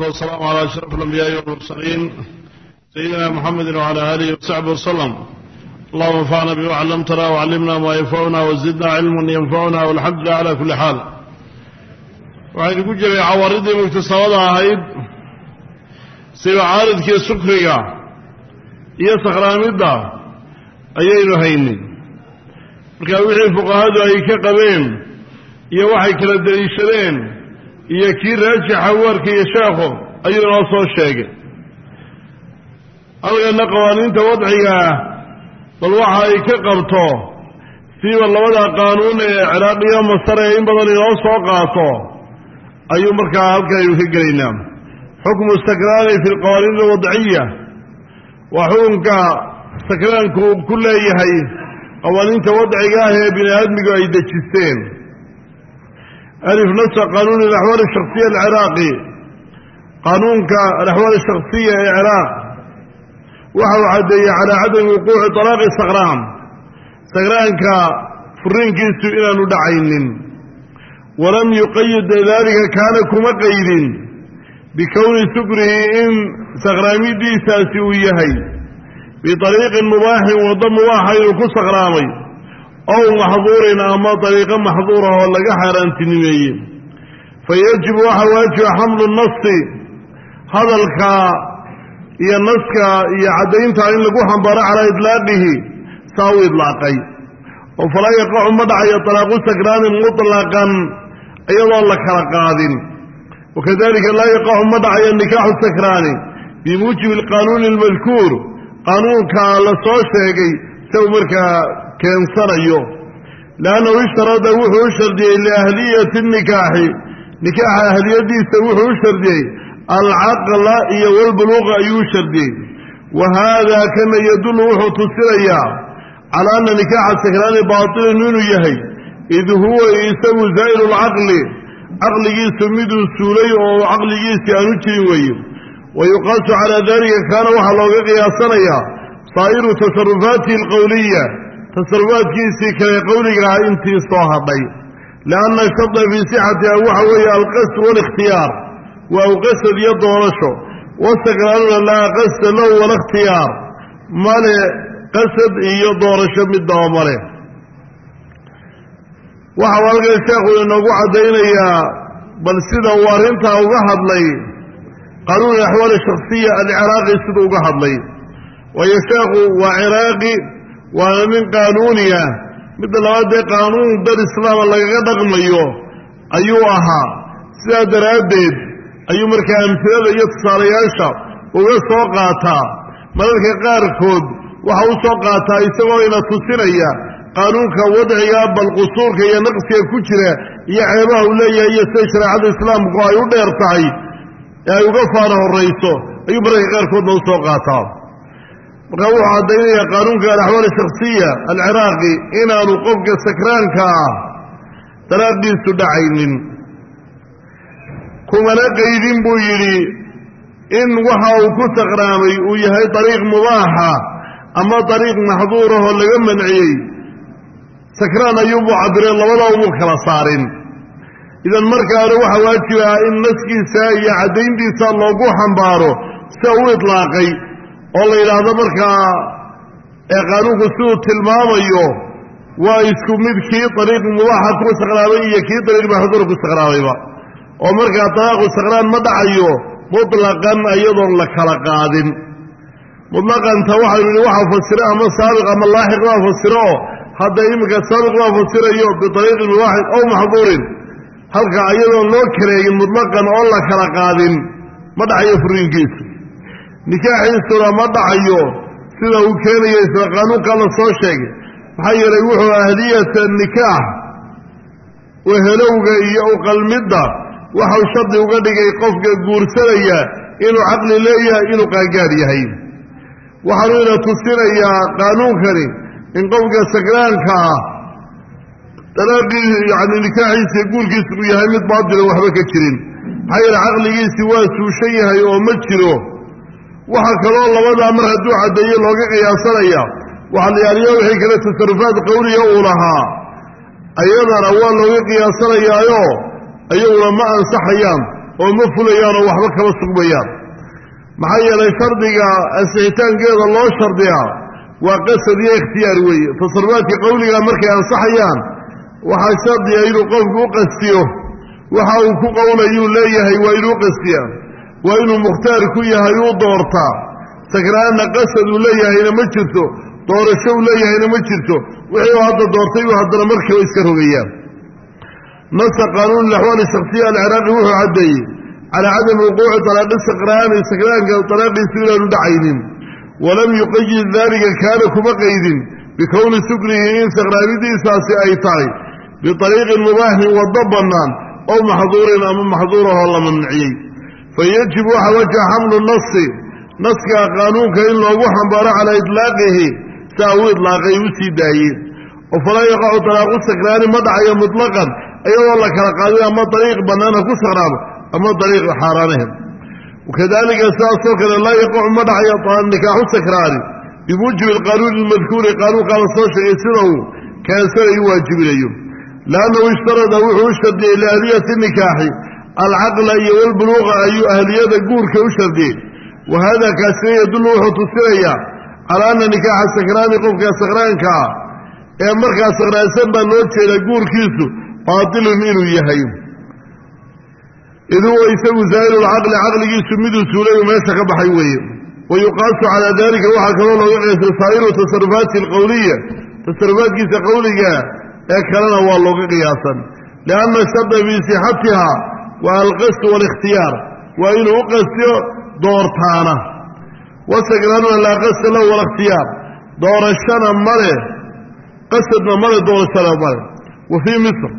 والسلام على أشرف الأنبياء والمرسلين سيدنا محمد وعلى آله وصحبه وسلم اللهم انفعنا بما علمتنا وعلمنا ما ينفعنا وزدنا علما ينفعنا والحمد لله على كل حال waxaynu ku jiray cawaaridii muktasabada ahayd sida caaridkii sukriga iyo sakhraamidda ayaynu haynin marka wixii fuqahadu ay ka qabeen iyo waxay kala deliishadeen iyo kii raajixa u arkaya sheekhu ayuu inoo soo sheegay. Halkana qawaaniinta wadciga ah bal waxa ay ka qabto siiba labada qaanuun ee ciraaqiyo masar ee in badan inoo soo qaato ayuu markaa halkan aynu ka gelaynaa. Xukmu sakraani fi alqawaaniin alwadciya waa xukunka sakraanku uu ku leeyahay qawaaniinta wadciga ah ee bini aadmigu ay dejisteen alif nasa qaanuun alaxwaal shaksiya alciraaqi qaanuunka alaxwaal shaksiya ee ciraaq waxa uu caddeeyey calaa cadami wuquuci talaaqi sakraan sakraanka furiinkiisu inaanu dhacaynin walam yuqayid daalika kaana kuma qaydin bikowni sukrihi in sakhraamidiisaasi uu yahay biariiqin mubaaxin waddo mubaaxa inuu ku sakhraamay ow maxduurin ama dariiqo maxduurah oo laga xaaraantinimeeyey fa yajibu waxaa waajiba xamlu nasi hadalka iyo naska iyo caddaynta in lagu xambaaro calaa idlaaqihi saa u idlaaqay oo falaa yaqacu ma dhacayo talaaqu sakraanin mutlaqan iyadoon la kala qaadin wakadalika laa yaqacu ma dhacayo nikaaxu sakraani bimuujibi alqaanuuni almadkuur qaanuunka la soo sheegay isagu markaa keensanayo. Leannahu ishtarada wuxuu u shardiyey liahliyati nikaaxi. Nikaaxa ahliyadiisa wuxuu u shardiyey alcaqla iyo walbuluuqa ayuu u shardiyey. Wa haadaa kana yadullu wuxuu tusinayaa calaa anna nikaaxa sakraani baatilun inuu yahay. Id huwa isagu zaa'ilu lcaqli caqligiisu miduu suulay oo caqligiisii aanu jirin weeye wa yuqaasu calaa dalika kaana waxaa looga qiyaasanayaa saa'iru tasarufaatihi alqowliya tasarufaadkiisii kale qowliga ah intii soo hadhay. Lianna sharda fii sixatiha waxa weeye alqasd waalikhtiyaar waa u qasad iyo doorasho wasakraanuna laa qasda lahu wala ikhtiyaar male qasad iyo doorasho midnaba male waxau halkan sheekhu inoogu caddaynayaa bal sida uu arrintaa uga hadlay qaanuun alaxwaal shaksiya alciraaqi siduu uga hadlay. Waayo sheekhu waa ciraaqi waana nin qaanuuni ah. Midda labaad dee qaanuun dar islaama lagaga dhaqmayo ayuu ahaa. Sidaa daraaddeed ayuu markaa amsilada iyo tusaalayaasha uga soo qaataa. Mararka qaarkood waxa u soo qaataa ina tusinaya qaanuunka wadciga bal qusuurka iyo naqsiga ku jira iyo ceebaha uu leeyahay iyo sida shareecada islaamku ay u dheer tahay ee ay uga faana horrayso ayuu mararka qaarkoodna u soo qaataa marka wuxuu caddaynayaa qaanuunka alaxwaal shaksiya alciraaqi inaanu qofka sakraanka ah dalaaqiisu dhacaynin. Kumana qaydin buu yidhi in waxa uu ku sakraamay uu yahay dariiq mubaaxa ama dariiq maxduurahoo laga manciyey sakraan ayuubuu cabireen labadaba kala saarin. Idan markaana waxaa waajib ah in naskiisa iyo caddayntiisa loogu xambaaro sida u idlaaqay oo la yidhaahdo markaa qaanuunku siduu tilmaamayo waa isku mid kii dariiq mubaaxa ku sakraamay iyo kii dariiq maxduura ku sakraamayba oo markaa dalaaqu sakraan ma dhacayo mutlaqan iyadoon la kala qaadin. Mutlaqanta waxaynu nihi waxa fasiro ama saabiq ama laaxiq baa fasiro oo hadda iminka saabiq baa fasirayo biariiqin mubaaxin ow maxduurin halka iyadoon loo kaleegin mutlaqan oo la kala qaadin. Ma dhacayo furiinkiisu nikaaxiisuna ma dhacayo sida uu keenayo isla qaanuunka la soo sheegay. Maxaa yeelay wuxuu ahliyata nikaax wehelowga iyo uqalmidda waxau shardi uga dhigay qofka guursanaya inuu caqli leeyahay inuu qaangaad yahay. Waxaanu ina tusinayaa qaanuunkani in qofka sakraanka ah dalaaqii yani nikaaxiisa guurkiisa uu yahay mid baatila waxba ka jirin. Maxaa yeele caqligiisi waa suushan yahay oo ma jiro waxaa kaloo labadaa mar hadduu caddeeye looga qiyaasanaya waxaa la yaaliya wixii kale tasarufaad qowliga uu lahaa. Ayadana waa looga qiyaasanayaayo iyaguna ma ansaxayaan oo ma fulayaan oo waxba kama sugmayaan. Maxaa yeelay shardiga ansixitaankeeda loo shardiyaa waa qasad iyo ikhtiyaar weeye. Tasarufaadka qowliga markay ansaxayaan waxaa shardiya inuu qofku u qastiyo waxa uu ku qowlayuu leeyahay waa inuu qastiyaa waa inuu mukhtaar ku yahay uu doortaa sakraanna qasad uu leeyahayna ma jirto doorasho uu leeyahayna ma jirto. Wixii uu hadda doortay uu haddana markiiba iska rogayaan. Nasa qaanuun ilaxwaali shaksiya alciraaqi wuxuu caddeeyey calaa cadami wuquuci talaaqi sakraani sakraanka talaaqiisu inaanu dhacaynin. Walam yuqayid daalika kaana kuma qaydin. Bikowni sukrihi in sakraanidiisaasi ay tahay biariiqin mubaaxin waddo bannaan ow maxduurin ama maxduurahoo la mamnuciyey fayajib waxa waja xamlu nasi naska qaanuunka in loogu xambaaro calaa itlaaqihi saa uu idlaaqay u daayeen oo falaa yaqacu talaaqu sakraani ma dhacayo mutlaqan iyadoo la kala qaadin ama dariiq bannaan ha ku sakraamo ama dariiq xaaraanaheed wakadalika sidaasoo kale laa yaqacu ma dhacayo nikaaxu sakraani bimuujibi alqaanuuni almadkuuri qaanuunkaa la soo sheegay sida uu kaasanayu waajibinayo liannahu ishtarada wuxuu u shardiyey liahliyati nikaaxi alcaqla iyo walbuluuqa ayuu ahliyada guurka u shardiyey wa hada kaasina yadullu wuxuu tusinayaa calaa anna nikaaxa sakraani qofka sakraanka ah ee markaa sakraansan baa loo jeedaa guurkiisu baatilun inuu yahay. Id huwa isagu zaa'ilulcaqli caqligiisu miduu suulayu meesha ka baxay weeye. Wa yuqaasu calaa dalika waxaa kaloo looga qiyaasay saa'iru tasarufaati alqowliya tasarufaadkiisa qowliga ee kalena waa looga qiyaasan. Lianna sharda fii sixatiha waa alqasdu waalikhtiyaar waa inuu u qastiyo doortaana. Wasakraanuna laa qasda lahu walikhtiyaar. Doorashana male qasadna male doorashana male wa fii misr.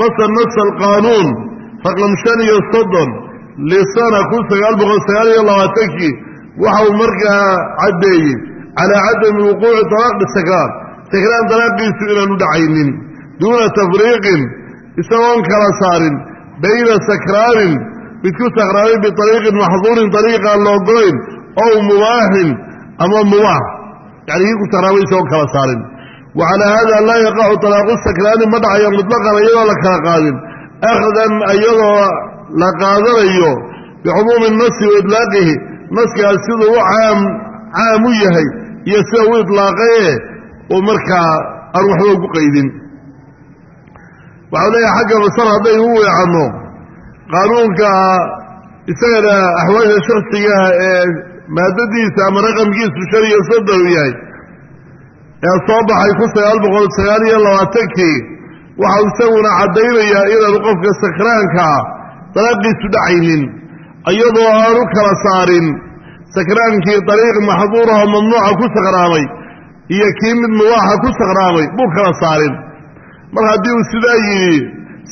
Masr nasa alqaanuun. Raqam shan iyo soddon. Lisana kun sagaal boqol sagaal iyo labaatankii. Waxa uu markaa caddeeyey. Calaa cadami wuquuci talaaqi sakraan sakraan dalaaqiisu inaanu dhacaynin. Duuna tafriiqin. Isagoon kala saarin bayna sakraanin mid ku sakraanay biariiqin maxduurin ariiqaan la ogolayn ow mubaaxin ama mubaax yani kii ku sakraamay isagoon kala saarin wa calaa hada laa yaqacu talaaqu sakraani ma dhacayo mutlaqan iyadoo la kala qaadin akhdan iyadoo la qaadanayo bicumuumi nasi wa idlaaqihi naskaas siduu u caam u yahay iyo sida u idlaaqaye markaa aan waxba ugu qaydin waxau leeyahay xagga masar haddaynu u weecanno qaanuunka isagana axwaasha shaksigaah ee maadadiisa ama raqamkiisu shan iyo soddon yahay. Ee soo baxay kun sagaal boqol sagaal iyo labaatankii waxau isaguna caddaynayaa inaanu qofka sakraankaa dalaaqiisu dhacaynin iyadoo aanu kala saarin. Sakraankii dariiq maxduuraho mamnuuca ku sakraamay iyo kii mid mubaaxa ku sakraamay buu kala saarin mar haddii uu sidaa yidhi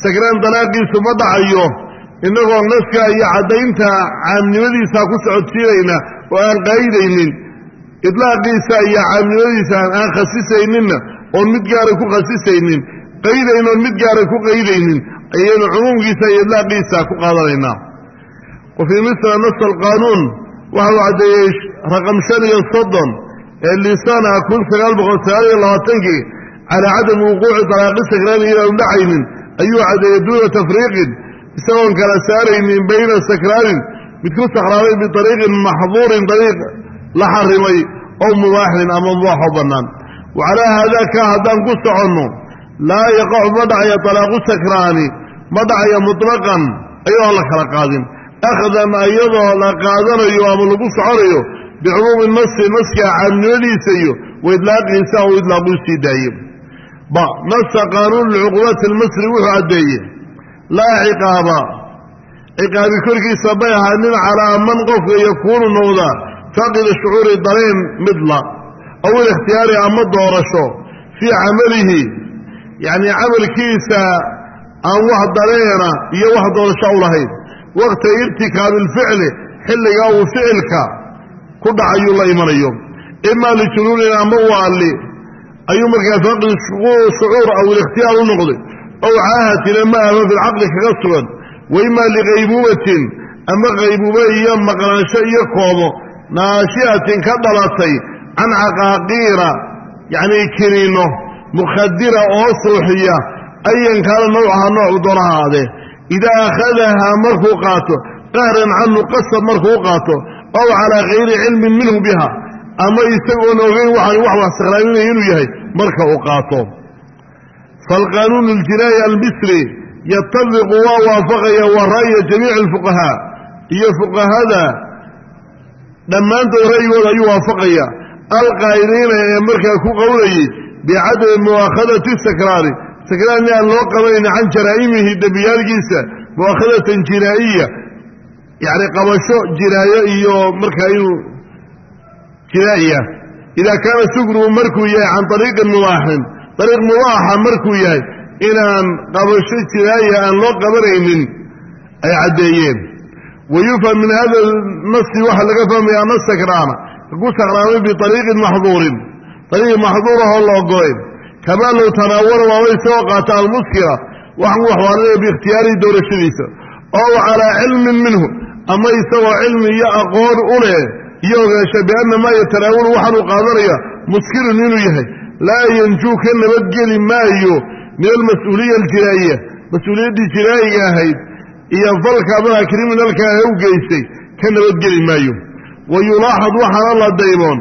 sakraan dalaaqiisu ma dhacayo innagoo naska iyo caddaynta caamnimadiisa ku socodsiinayna oo aan qaydaynin idlaaqiisa iyo caamnimadiisa aan khasisayninna oon mid gaara ku khasisaynin qaydayn oon mid gaara ku qaydaynin ayaynu cumuumkiisa iyo idlaaqiisa ku qaadanaynaa. Wa fii misra nasa alqaanuun waxa uu caddeeyey raqam shan iyo soddon ee lisana kun sagaal boqol sagaal iyo labaatankii calaa cadami wuquuci dalaaqi sakraani inaanu dhacaynin ayuu caddeeyey duuna tafriiqin isagoon kala saaraynin bayna sakraanin mid ku sakraamay biariiqin maxduurin dariiq la xarimay ow mubaaxin ama mubaaxoo bannaan wa calaa haadaa kaa haddaan ku soconno laa yaqacu ma dhacaya talaaqu sakraani ma dhacaya mutlaqan ayadoon la kala qaadin akhdan iyadoo la qaadanayo ama lagu soconayo bicumuumi nasi naska caamnimadiisa iyo wa idlaaqiisa ou idlaaquu sii daaye ba nasa qaanuun lcuqubaati almasri wuxuu caddeeye laa ciqaaba. Ciqaabi korkiisa bay ahaanin calaa man qofka yakuunu noqda faaqida shucuuri dareen midla aw ilikhtiyaari ama doorasho fii camalihi yacnii camalkiisa aan wax dareena iyo wax doorasho u lahayn. Waqta irtikaabi alficli xilliga uu ficilka ku dhacayuu la imanayo. Imaa lijunuunin ama waalli ayuu markaa faaqid shucuur aw ilikhtiyaar u noqday. Ow caahatin ama ama filcaqli kaga sugan. Wa imaa likaybuubatin ama qaybuube iyo maqnaansho iyo koobo. Naashi'atin ka dhalatay can caqaaqiira yacnii kiniino mukhadira oo suuxiya ayan kaana nawcaha noocu doonaha aadee idaa akhadahaa markuu qaato qahran canhu qasab markuu qaato ow calaa kayri cilmin minhu biha ama isagoon ogeyn waxaan wax sakraaminaya inuu yahay marka uu qaato. Faalqaanuunu aljinaayi almisri yatabiqu waa waafaqaya wa ra'ya jamiici alfuqahaa iyo fuqahada dhammaantood ra'yigooda ayuu waafaqaya. Alqaa'iliina ee markaa ku qowlayay bicadami mu'aakhadati sakraani. Sakraan aan loo qabanayna can jaraa'imihi dembiyaalkiisa mu'aakhadatan jinaa'iya. Yacni qabasho jinaayo iyo markaa inuu jinaa'iya idaa kaana sugruhu markuu yahay can ariiqin mubaaxin ariiq mubaaxa markuu yahay inaan qabasho jinaa'iya aan loo qabanaynin ay caddeeyeen. Wayufham min hada nasi waxaa laga fahmaya ana sakraana. Ku sakraamay biariiqin maxduurin. Ariiq maxduurahoo la ogolayn kamaa low tanaawala waaba isagoo qaata almuskira. Waxan waxwaalinaya biikhtiyaarihi doorashadiisa. Ow calaa cilmin minhu ama isagoo cilmi iyo aqoon u leh iyo ogaansha bianna maa yatanaawalu waxaanuu qaadanaya muskirun inuu yahay laa yanjuu ka nabadgeli maayo min almas-uuliya aljinaa'iya mas'uuliyaddii jinaa'iga ahayd iyo falka amaha kriminalka ah u geystay ka nabadgeli maayo. Wa yulaaxad waxaana la daymoon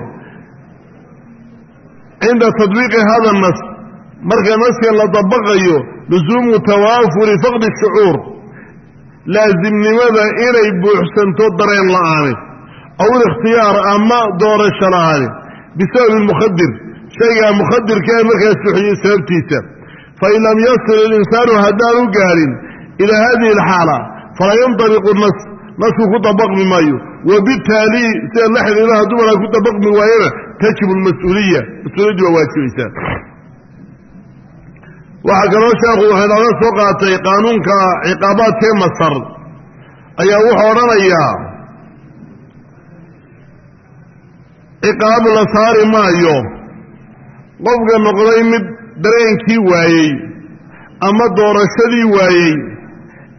cinda tadbiiqi hada nas marka naskan la dabaqayo lusuumu tawaafuri faqdi shucuur laasimnimada inay buuxsanto dareen la'aani aw ilikhtiyaar ama doorasho la'aani bisababi mukhadir shaygaa mukhadirka ee markaas buuxiyey sababtiisa fain lam yasil ilinsaanu haddaanu gaadhin ilaa hadihi alxaala falaa yantaliqu nas nasku ku dabaqmi maayo wabittaali sida la xidhiiraha dumara ku dabaqmi waayana tajibu almas-uuliya mas'uuliyaddii waa waajibaysaa waxaa kaloo sheekhu waxay nooga soo qaatay qaanuunka ciqaabaadkee masar ayaa wuxuu odhanayaa ciqaab la saari maayo. Qofka noqday mid dareenkii waayey ama doorashadii waayey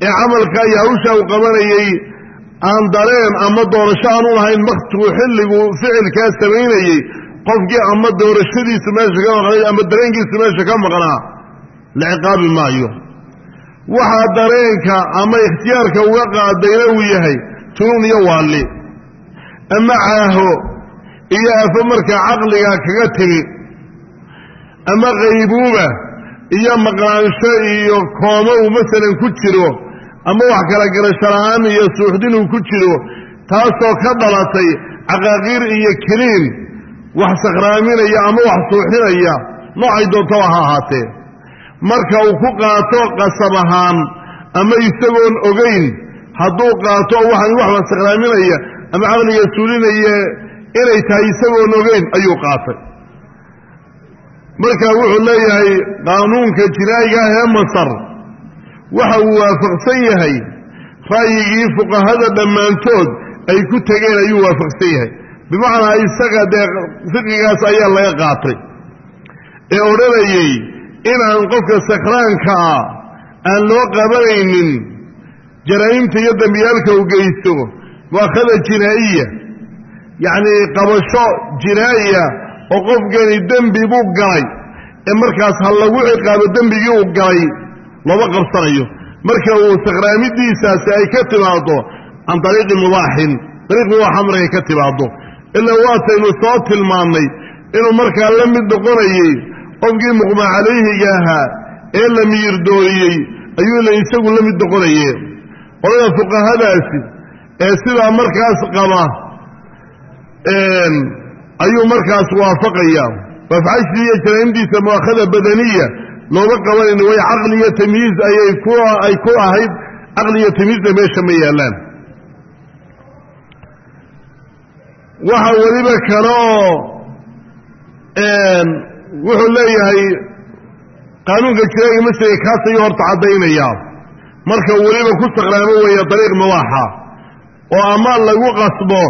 ee camalka iyo hawsha uu qabanayey aan dareen ama doorasho aanu lahayn maktigu xilligu ficilkaa samaynayey qofkii ama doorashadiisu meesha ka maqnay ama dareenkiisu meesha ka maqnaa la ciqaabi maayo. Waxaa dareenka ama ikhtiyaarka uga qaadayna uu yahay tunuun iyo waalli. Ama caaho iyo afo markaa caqliga kaga timi ama qaybuuba iyo maqnaansho iyo koomo uu masalan ku jiro ama wax kala garasho la'aan iyo suuxdin uu ku jiro taasoo ka dhalatay caqaaqiir iyo keliin wax sakhraaminaya ama wax suuxinaya noocay doontaba ha ahaatee. Marka uu ku qaato qasab ahaan ama isagoon ogayn hadduu qaato waxaan waxba sakhraaminaya ama caqliga suulinaya inay tahay isagoon ogeyn ayuu qaatay. Marka wuxuu leeyahay qaanuunka jinaayiga ah ee masar waxa uu waafaqsan yahay ra'yigii fuqahada dhammaantood ay ku tegeen ayuu waafaqsan yahay. Bimacnaa isaga dee fiqigaas ayaa laga qaatay ee odhanayey inaan qofka sakhraanka ah aan loo qabanaynin jaraa'imta iyo dembiyaalka u geysto mu'akhada jinaa'iya yacnii qabasho jinaa'iya oo qofkani dembi buu galay. Ee markaas ha lagu ciqaabo dembigii uu galay looma qabsanayo marka uu sakhraamidiisaasi ay ka timaado can dariiqi mubaaxin. Dariiq mubaaxa markay ka timaado ilaa waataynu soo tilmaannay inuu markaa la mid noqonayey qofkii muqmaa calayhiga ahaa ee la miyirdooriyey ayuu la isagu la mid noqonaye qolada fuqahadaasi ee sidaa markaas qaba ayuu markaas waafaqaya. Iyo jaraa'imdiisa mu'akhada badaniya. Looma qabanayno way caqli iyo tamyiiz ayay ku ay ku ahayd. Caqli iyo tamyiizna meesha ma yaallaan waxa weliba kale oo wuxuu leeyahay qaanuunka jiraaga masriga kaas ayuu horta caddaynayaa. Marka weliba ku sakhraamo weeye dariiq mubaaxa oo ama lagu qasbo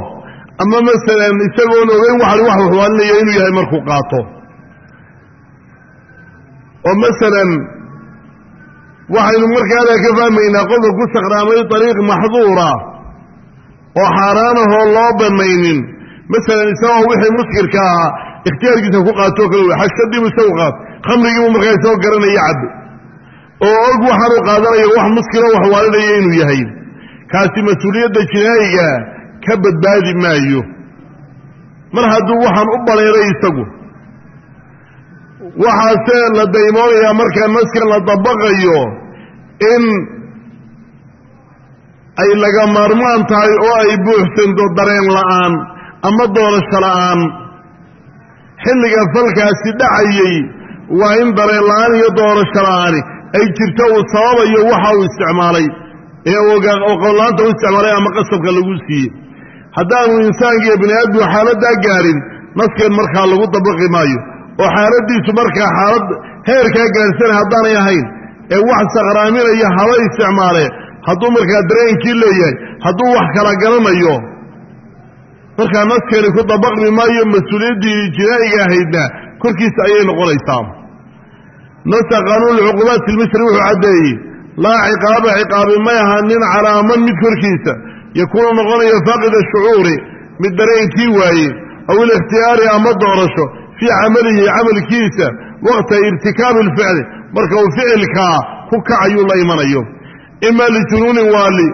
ama masalan isagoon ogeyn waxan wax waxwaalinaya inuu yahay markuu qaato. Oo masalan waxaynu markaada ka fahmaynaa qofka ku sakhraamay dariiq maxduura oo xaaraanahoo loo banaynin. Masalan isagoo wixii muskirka ahaa ikhtiyaarkiisa ku qaatoo kale wey xashadiibu isagu qaat khamrigiibu markaa isagoo garanaya cabbe oo og waxaanu qaadanayo wax muskilo wax waalinaya inuu yahay. Kaasi mas'uuliyadda jinaayiga ka badbaadi maayo. Mar hadduu waxaan u baleeray isagu waxaase la daymoonayaa markaa naskan la dabaqayo in ay laga maarmaan tahay oo ay buuxsanto dareen la'aan ama doorasho la'aan. Xilliga falkaasi dhacayey waa in dareen la'aan iyo doorasho la'aani ay jirto uu sababayo waxa uu isticmaalay ee oqollaanta u isticmaalay ama qasabka lagu siiyey haddaanu insaankiiyo bini aadmu xaaladdaa gaadhin naskan markaa lagu dabaqi maayo oo xaaladdiisu markaa xaalad heerkaa gaadhsana haddaanay ahayn ee wax saqraaminaya haba isticmaalee hadduu markaa dareenkii leeyahay hadduu wax kala garanayo markaa naskani ku dabaqmi maayo mas'uuliyaddii jinaa'iga ahaydna korkiisa ayay noqonaysaa. Nasa qaanuun cuqubaat ilmisri wuxuu caddeeyey laa ciqaaba ciqaabi may ahanin calaa man mid korkiisa yakuunu noqonayo faaqida shucuuri mid dareenkii waaye aw ilikhtiyaari ama doorasho fii camalihi camalkiisa waqta irtikaabi alficli marka uu ficilkaa ku kacayuu la imanayo. Ima lijunuunin waali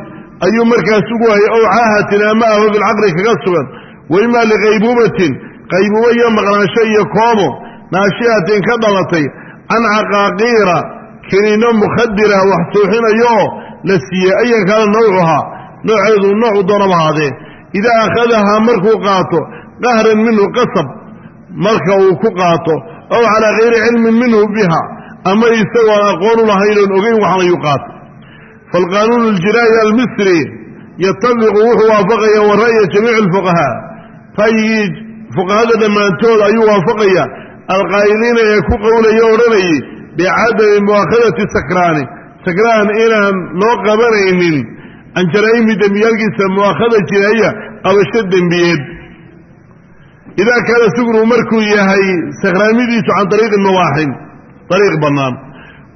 ayuu markaas ugu hayay ow caahatin ama aho bilcaqli kaga sugan wa ima liqaybuubatin qaybuubo iyo maqnaansho iyo koomo naashi'atin ka dhalatay can caqaaqiira kiniino mukhadira wax suuxinayooo la siiyey ayan kaana nawcuhaa nooceedu noocu doonaba ahaadee idaa akhadahaa markuu qaato qahran minhu qasab marka uu ku qaato ow calaa kayri cilmin minhu biha ama isagoon aqoon u lahayn oon ogeyn waxanayuu qaato faalqaanuunu aljinaa'i almisri yatabiqu wuxuu waafaqaya wa ra'ya jamiici alfuqahaa. Ra'yigii fuqahada dhammaantood ayuu waafaqaya alqaa'iliina ee ku qowlaya odhanayay bicadami mu'aakhadati sakraani. Sakraan inaan loo qabanaynin can jaraa'imi dembiyaalkiisa mu'aakhada jinaaya qabasho dembiyeed. Idaa kaana sugru markuu yahay sakraamidiisu can ariiqin mubaaxin ariiq bannaan.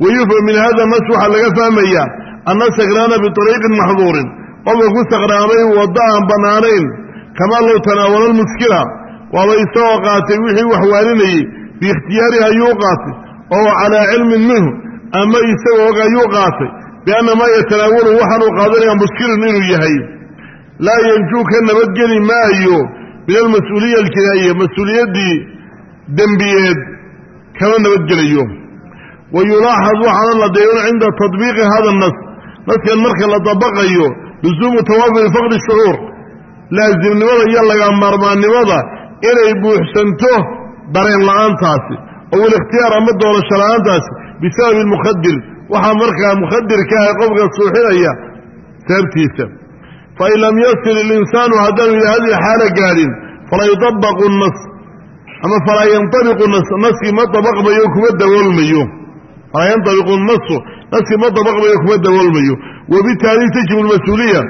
Wayufham min hada nas waxaa laga fahmaya anna sakraana biariiqin maxduurin qofka ku sakraamay waddo aan bannaanayn kamaa low tanaawala lmuskila waaba isagoo qaatay wixii wax waalinayey biikhtiyaarihi ayuu qaatay oo calaa cilmin minhu ama isagoo ayuu qaatay bianna maa yatanaawalu waxaanuu qaadanaya muskilun inuu yahay laa yanjuu ka nabadgeli maayo min almas-uuliya aljinaa'iya mas'uuliyaddii dembiyeed kama nabadgelayo wa yulaaxad waxaana la deeyon cinda tadbiiqi hada nas naskan marka la dabaqayo lusuumu tawaafuri faqdi shucuur laasimnimada iyo laga maarmaannimada inay buuxsanto dareen la'aantaasi ow ilikhtiyaar ama doorasho la'aantaasi bisababi almukhadir waxaa markaa mukhadirka ah qofka suuxinaya sababtiisa fain lam yasil ilinsaanu haddaanu ila hadihi xaala gaadhin falaa yutabaqu nas ama falaa yantabiqu nas naskii ma dabaqmayo kuma dawoolmayo falaa yantabiqu nasu naskii ma dabaqmayo kuma dawoolmayo wabitaali tajibu lmas-uuliya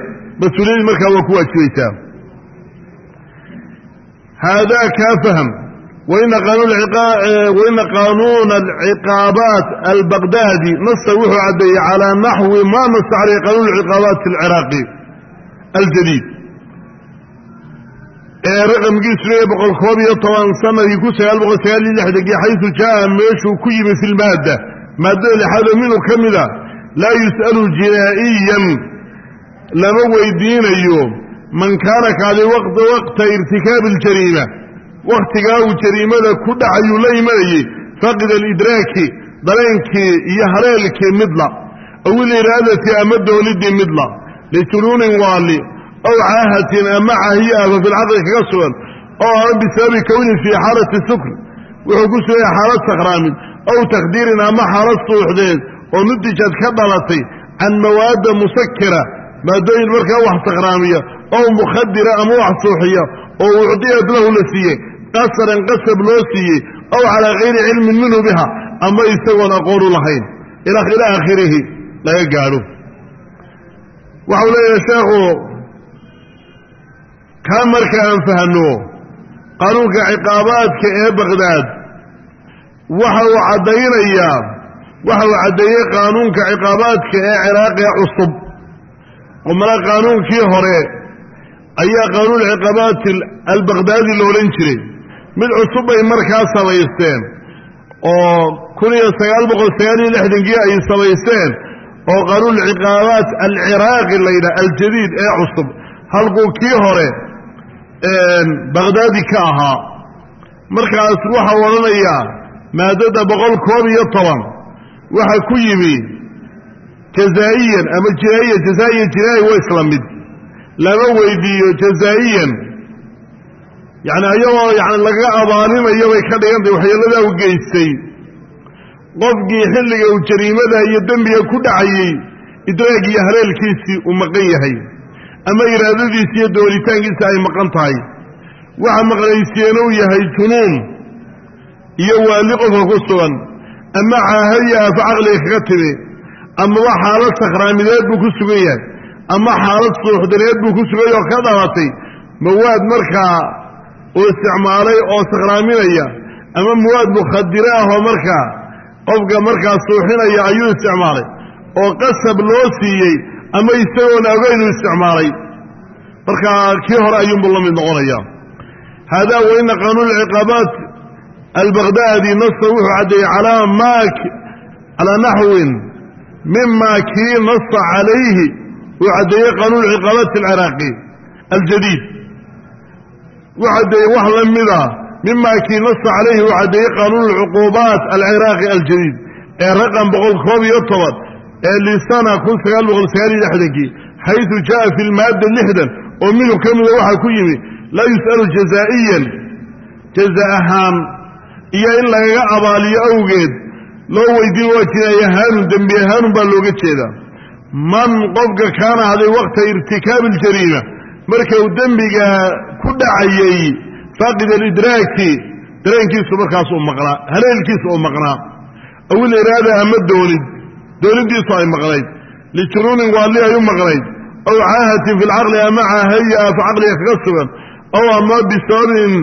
mas'uuliyadii markaa waa ku waajibaysaa haadaa kaa fahm waina qaanuuna alciqaabaat albaqdaadi nasa wuxuu caddeeyey calaa naxwi ma nasa caleyh qanuun ciqaabaat alciraaqi aljadiid ee raqamkiisu leeya boqol koob iyo toban sannadkii ku sagaal boqol sagaal iyo lixdankii xaysu jaa meeshuu ku yimi fi lmaadda maaddada lixaado minhu ka mida laa yus'alu jinaa'iyan lama weydiinayo man kaana kaaday waqta irtikaabi aljariima wakhtigaa uu jariimada ku dhacayuu la imanayey faqida alidraaki dareenkii iyo haleelkii midla aw iliraadati ama doolidii midla lijunuunin waali ow caahatin ama cahiye ahba filcaqli kaga sugan oo ama bisababi kownin fii xaalati sukr wuxuu ku sugaya xaalad sakhraamin ow takdiirin ama xaalad suuxdeed oo nutijad ka dhalatay can mawaadda musakira maadooyin markaa wax sakhraamiya ow mukhadira ama wax suuxiya oo ucdiyad lahu la siiyey qasaran qasab loo siiyey ow calaa kayri cilmin minhu biha ama isagoon aqoon u lahayn ilaa aakhirihi laga gaadho waxau leeyahay sheekhu kaa marka aan fahno qanuunka ciqaabaadka ee baqdaad waxa uu caddaynayaa waxa uu caddeeyey qaanuunka ciqaabaadka ee ciraaqee cusub oo mala qaanuunkii hore ayaa qaanuun ciqaabaati albaqdaadi la odhan jiray. Mid cusub bay markaa samaysteen oo kun iyo sagaal boqol sagaal iyo lixdankii ay samaysteen oo qaanuun ciqaabaat alciraaqi layidhaha aljadiid ee cusub. Halkuu kii hore bakhdaadi ka ahaa. Markaas waxau odhanayaa maadada boqol koob iyo toban waxa ku yimi jazaa'iyan ama jinaa'iyan jazaa'iyan jinaa'i waa isla mid lama weydiiyo jazaa'iyan. Yacni ayagoo yani lagaga abaalinayo bay ka dhigantay waxyeeladaa u geystay. Qofkii xilliga uu jariimada iyo dembiga ku dhacayey idraag iyo haleelkiisii uu maqan yahay. Ama iraadadiisi iyo dooritaankiisa ay maqan tahay. Waxa maqnaysiyeena uu yahay junuun iyo waali qofka ku sugan. Ama caahadiya aafa caqliga kaga timi amaba xaalad sakhraamideed buu ku sugan yahay ama xaalad suuxdaneed buu ku sugay oo ka dhalatay. Mawaad markaa uu isticmaalay oo sakhraaminaya ama mawaad mukhadire ah oo markaa qofka markaa suuxinaya ayuu isticmaalay. Oo qasab loo siiyey ama isagoona ogeyn uu isticmaalay. Markaa kii hore ayuunbuu la mid noqonaya. Haadaa wa ina qaanuun ciqaabaat albakdaadi nasa wuxuu caddeeyey calaa maa calaa naxwin mima kii nasa calayhi uu caddeeyey qaanuun ciqaabaat alciraaqi aljadiid. Wuu caddeeyey wax la mida mima kii nasa calayhi uu caddeeyey qaanuun alcuquubaat alciraaqi aljadiid ee raqam boqol koob iyo toban ee lisana kun sagaal boqol sagaal iyo lixdankii xaydu jaa fi lmaadda lixdan oo minhu ka mida waxaa ku yimi laa yus'alu jazaa'iyan jaza ahaan iyo in lagaga abaaliyo awgeed loo weydiin waa dembi ahaanun baa looga jeedaa man qofka kaana haday waqta irtikaabi aljariima marka uu dembiga ku dhacayey faaqid alidraaki dareenkiisu markaas uu maqnaa haleelkiisu uu maqnaa. Aw iliraada ama doonid doonidiisu ay maqnayd lijunuunin waalli ay u maqnayd aw caahatin fi lcaqli ama caahaya aafa caqliga kaga sugan aw ama bisababin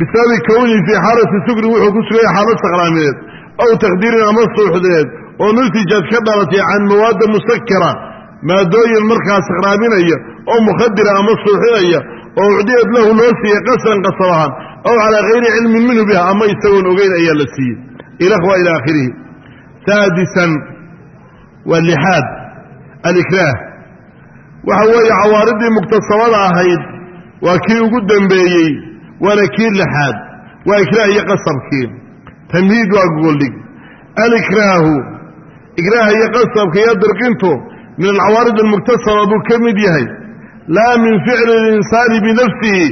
bisababi kownihi fii xaalati sukri wuxuu ku suganya xaalad sakraameed aw taqdiirin ama suuxdeed oo nusijad ka dhalatay can mawaadda musakira maadooyin markaa sakraaminaya oo mukhadira ama suuxinaya oo ucdiyad lahu loo siiyey qasran qasab ahaan aw calaa hayri cilmin minhu biha ama isagoon ogeyn ayaa la siiyey. Ilahwa ila aakhirihi saadisan waa lixaad alikraah. Waxa weeye cawaaridii muktasabada ahayd waa kii ugu dembeeyey waana kii lixaad waa ikraah iyo qasabkii. Tamhiid waa gogoldhig alikraahu ikraaha iyo qasabka iyo dirqintu min alcawaarid almuktasaba buu ka mid yahay. Laa min ficli اlinsaani binafsihi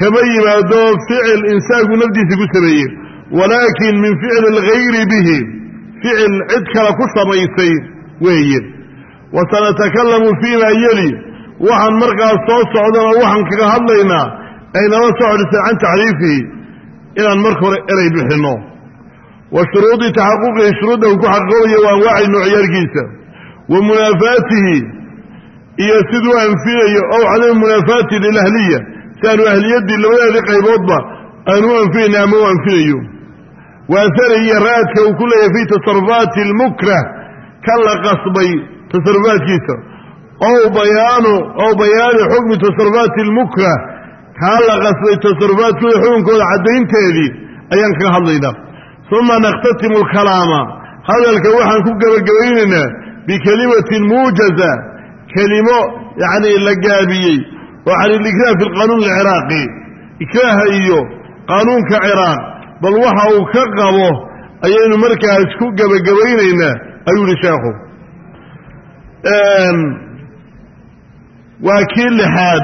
kama yimaado ficil insaanku nafdiisa ku sameeyey. Walaakin min ficli اlgayri bihi. Ficil cid kale ku samaysay weeye. Wa sanatakallamu fiima yeli. Waxaan markaas soo socdana waxaan kaga hadlaynaa aynala soo xodhisay can taxriifihi. Inaan marka hore erey bixinno wa shuruudi taxaquqihi shuruudda uu ku xaqiiqobayo wa anwaaci noocyaalkiisa wa munaafaatihi iyo siduu anfinayo ow cadami munaafaati lilahliya si aanu ahliyaddii labadeedii qayboodba aanu u anfinayna ama u anfinayo wa ahari iyo raadka uu ku leeyahay fii tasarufaati almukrah ka la qasbay tasarufaadkiisa ow bayaanu ow bayaani xukmi tasarufaati almukrah kaa la qasbay tasarufaadkooda xukunkooda caddaynteedii ayaan kaga hadlaynaa uma nakhtatimu alkalaama hadalka waxaan ku gebagabaynaynaa bikelimatin muujaza kelimo yacni la gaabiyey oo can ilikraah fi lqanuun alciraaqi ikraaha iyo qaanuunka ciraaq bal waxa uu ka qabo ayaynu markaas ku gebagabaynaynaa ayuu yihi sheekhu waa kii lixaad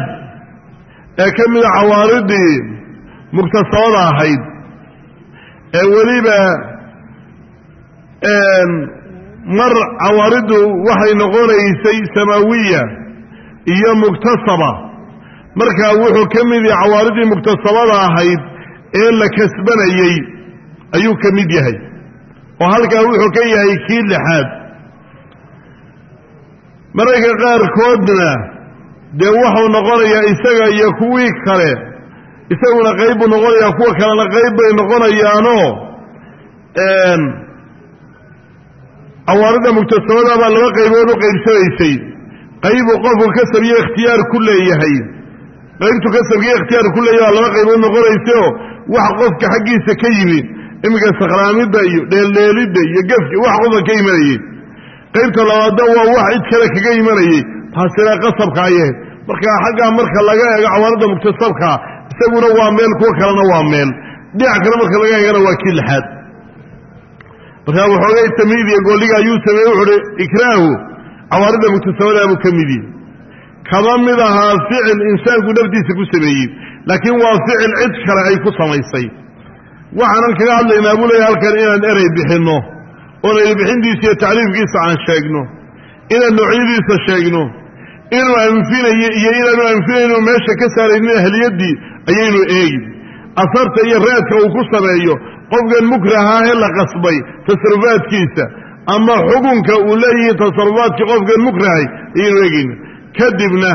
ee ka mida cawaaridii muktasabada ahayd ee weliba mar cawaariddu waxay noqonaysay samaawiya iyo muktasaba. Markaa wuxuu ka mid yahay cawaaridii muktasabada ahayd ee la kasbanayey ayuu ka mid yahay. Oo halkaa wuxuu ka yahay kii lixaad. Mararka qaarkoodna dee wuxuu noqonayaa isaga iyo kuwii kale isaguna qayb buu noqonayaa kuwa kalena qayb bay noqonayaanoo cawaaridda muktasabada baa laba qaybood u qaybsanaysay qaybuu qofku kasab iyo ikhtiyaar ku leeyahay. Qaybtu kasabkiiyo ikhtiyaar ku leeyahay baa laba qaybood noqonaysayoo wax qofka xaggiisa ka yimi iminka sakhraamidda iyo dheeldheelidda iyo gefki wax qofka ka imanayey qaybta labaadna waa wax cid kale kaga imanayey taasina qasabka ayahayd marka xaggaa marka laga eego cawaaridda muktasabkaa isaguna waa meel kuwa kalena waa meel. Dhinac kale marka laga eegana waa kii lixaad markaa waxoogay tamhiid iyo goolliga ayuu sameeyey wuxuuhi ikraahu cawaaridda muktasabadaabuu ka mid yihi kama mid ahaa ficil insaanku naftiisa ku sameeyey laakiin waa ficil cid kale ay ku samaysay waxaanan kaga hadlaynaa buu leeyahy halkan inaan erey bixinno oon erbixintiisa iyo tacriifkiisa aan sheegno inaan noocyadiisa sheegno inuu anfinayo iyo inaanu anfinayno meesha ka saaraynin ahliyaddii ayaynu eegi asarta iyo raadka uu ku sameeyo qofkan mukrahaahee la qasbay tasarufaadkiisa ama xukunka uu leeyihi tasarufaadkii qofkan mukrahay ayaynu eegayna kadibna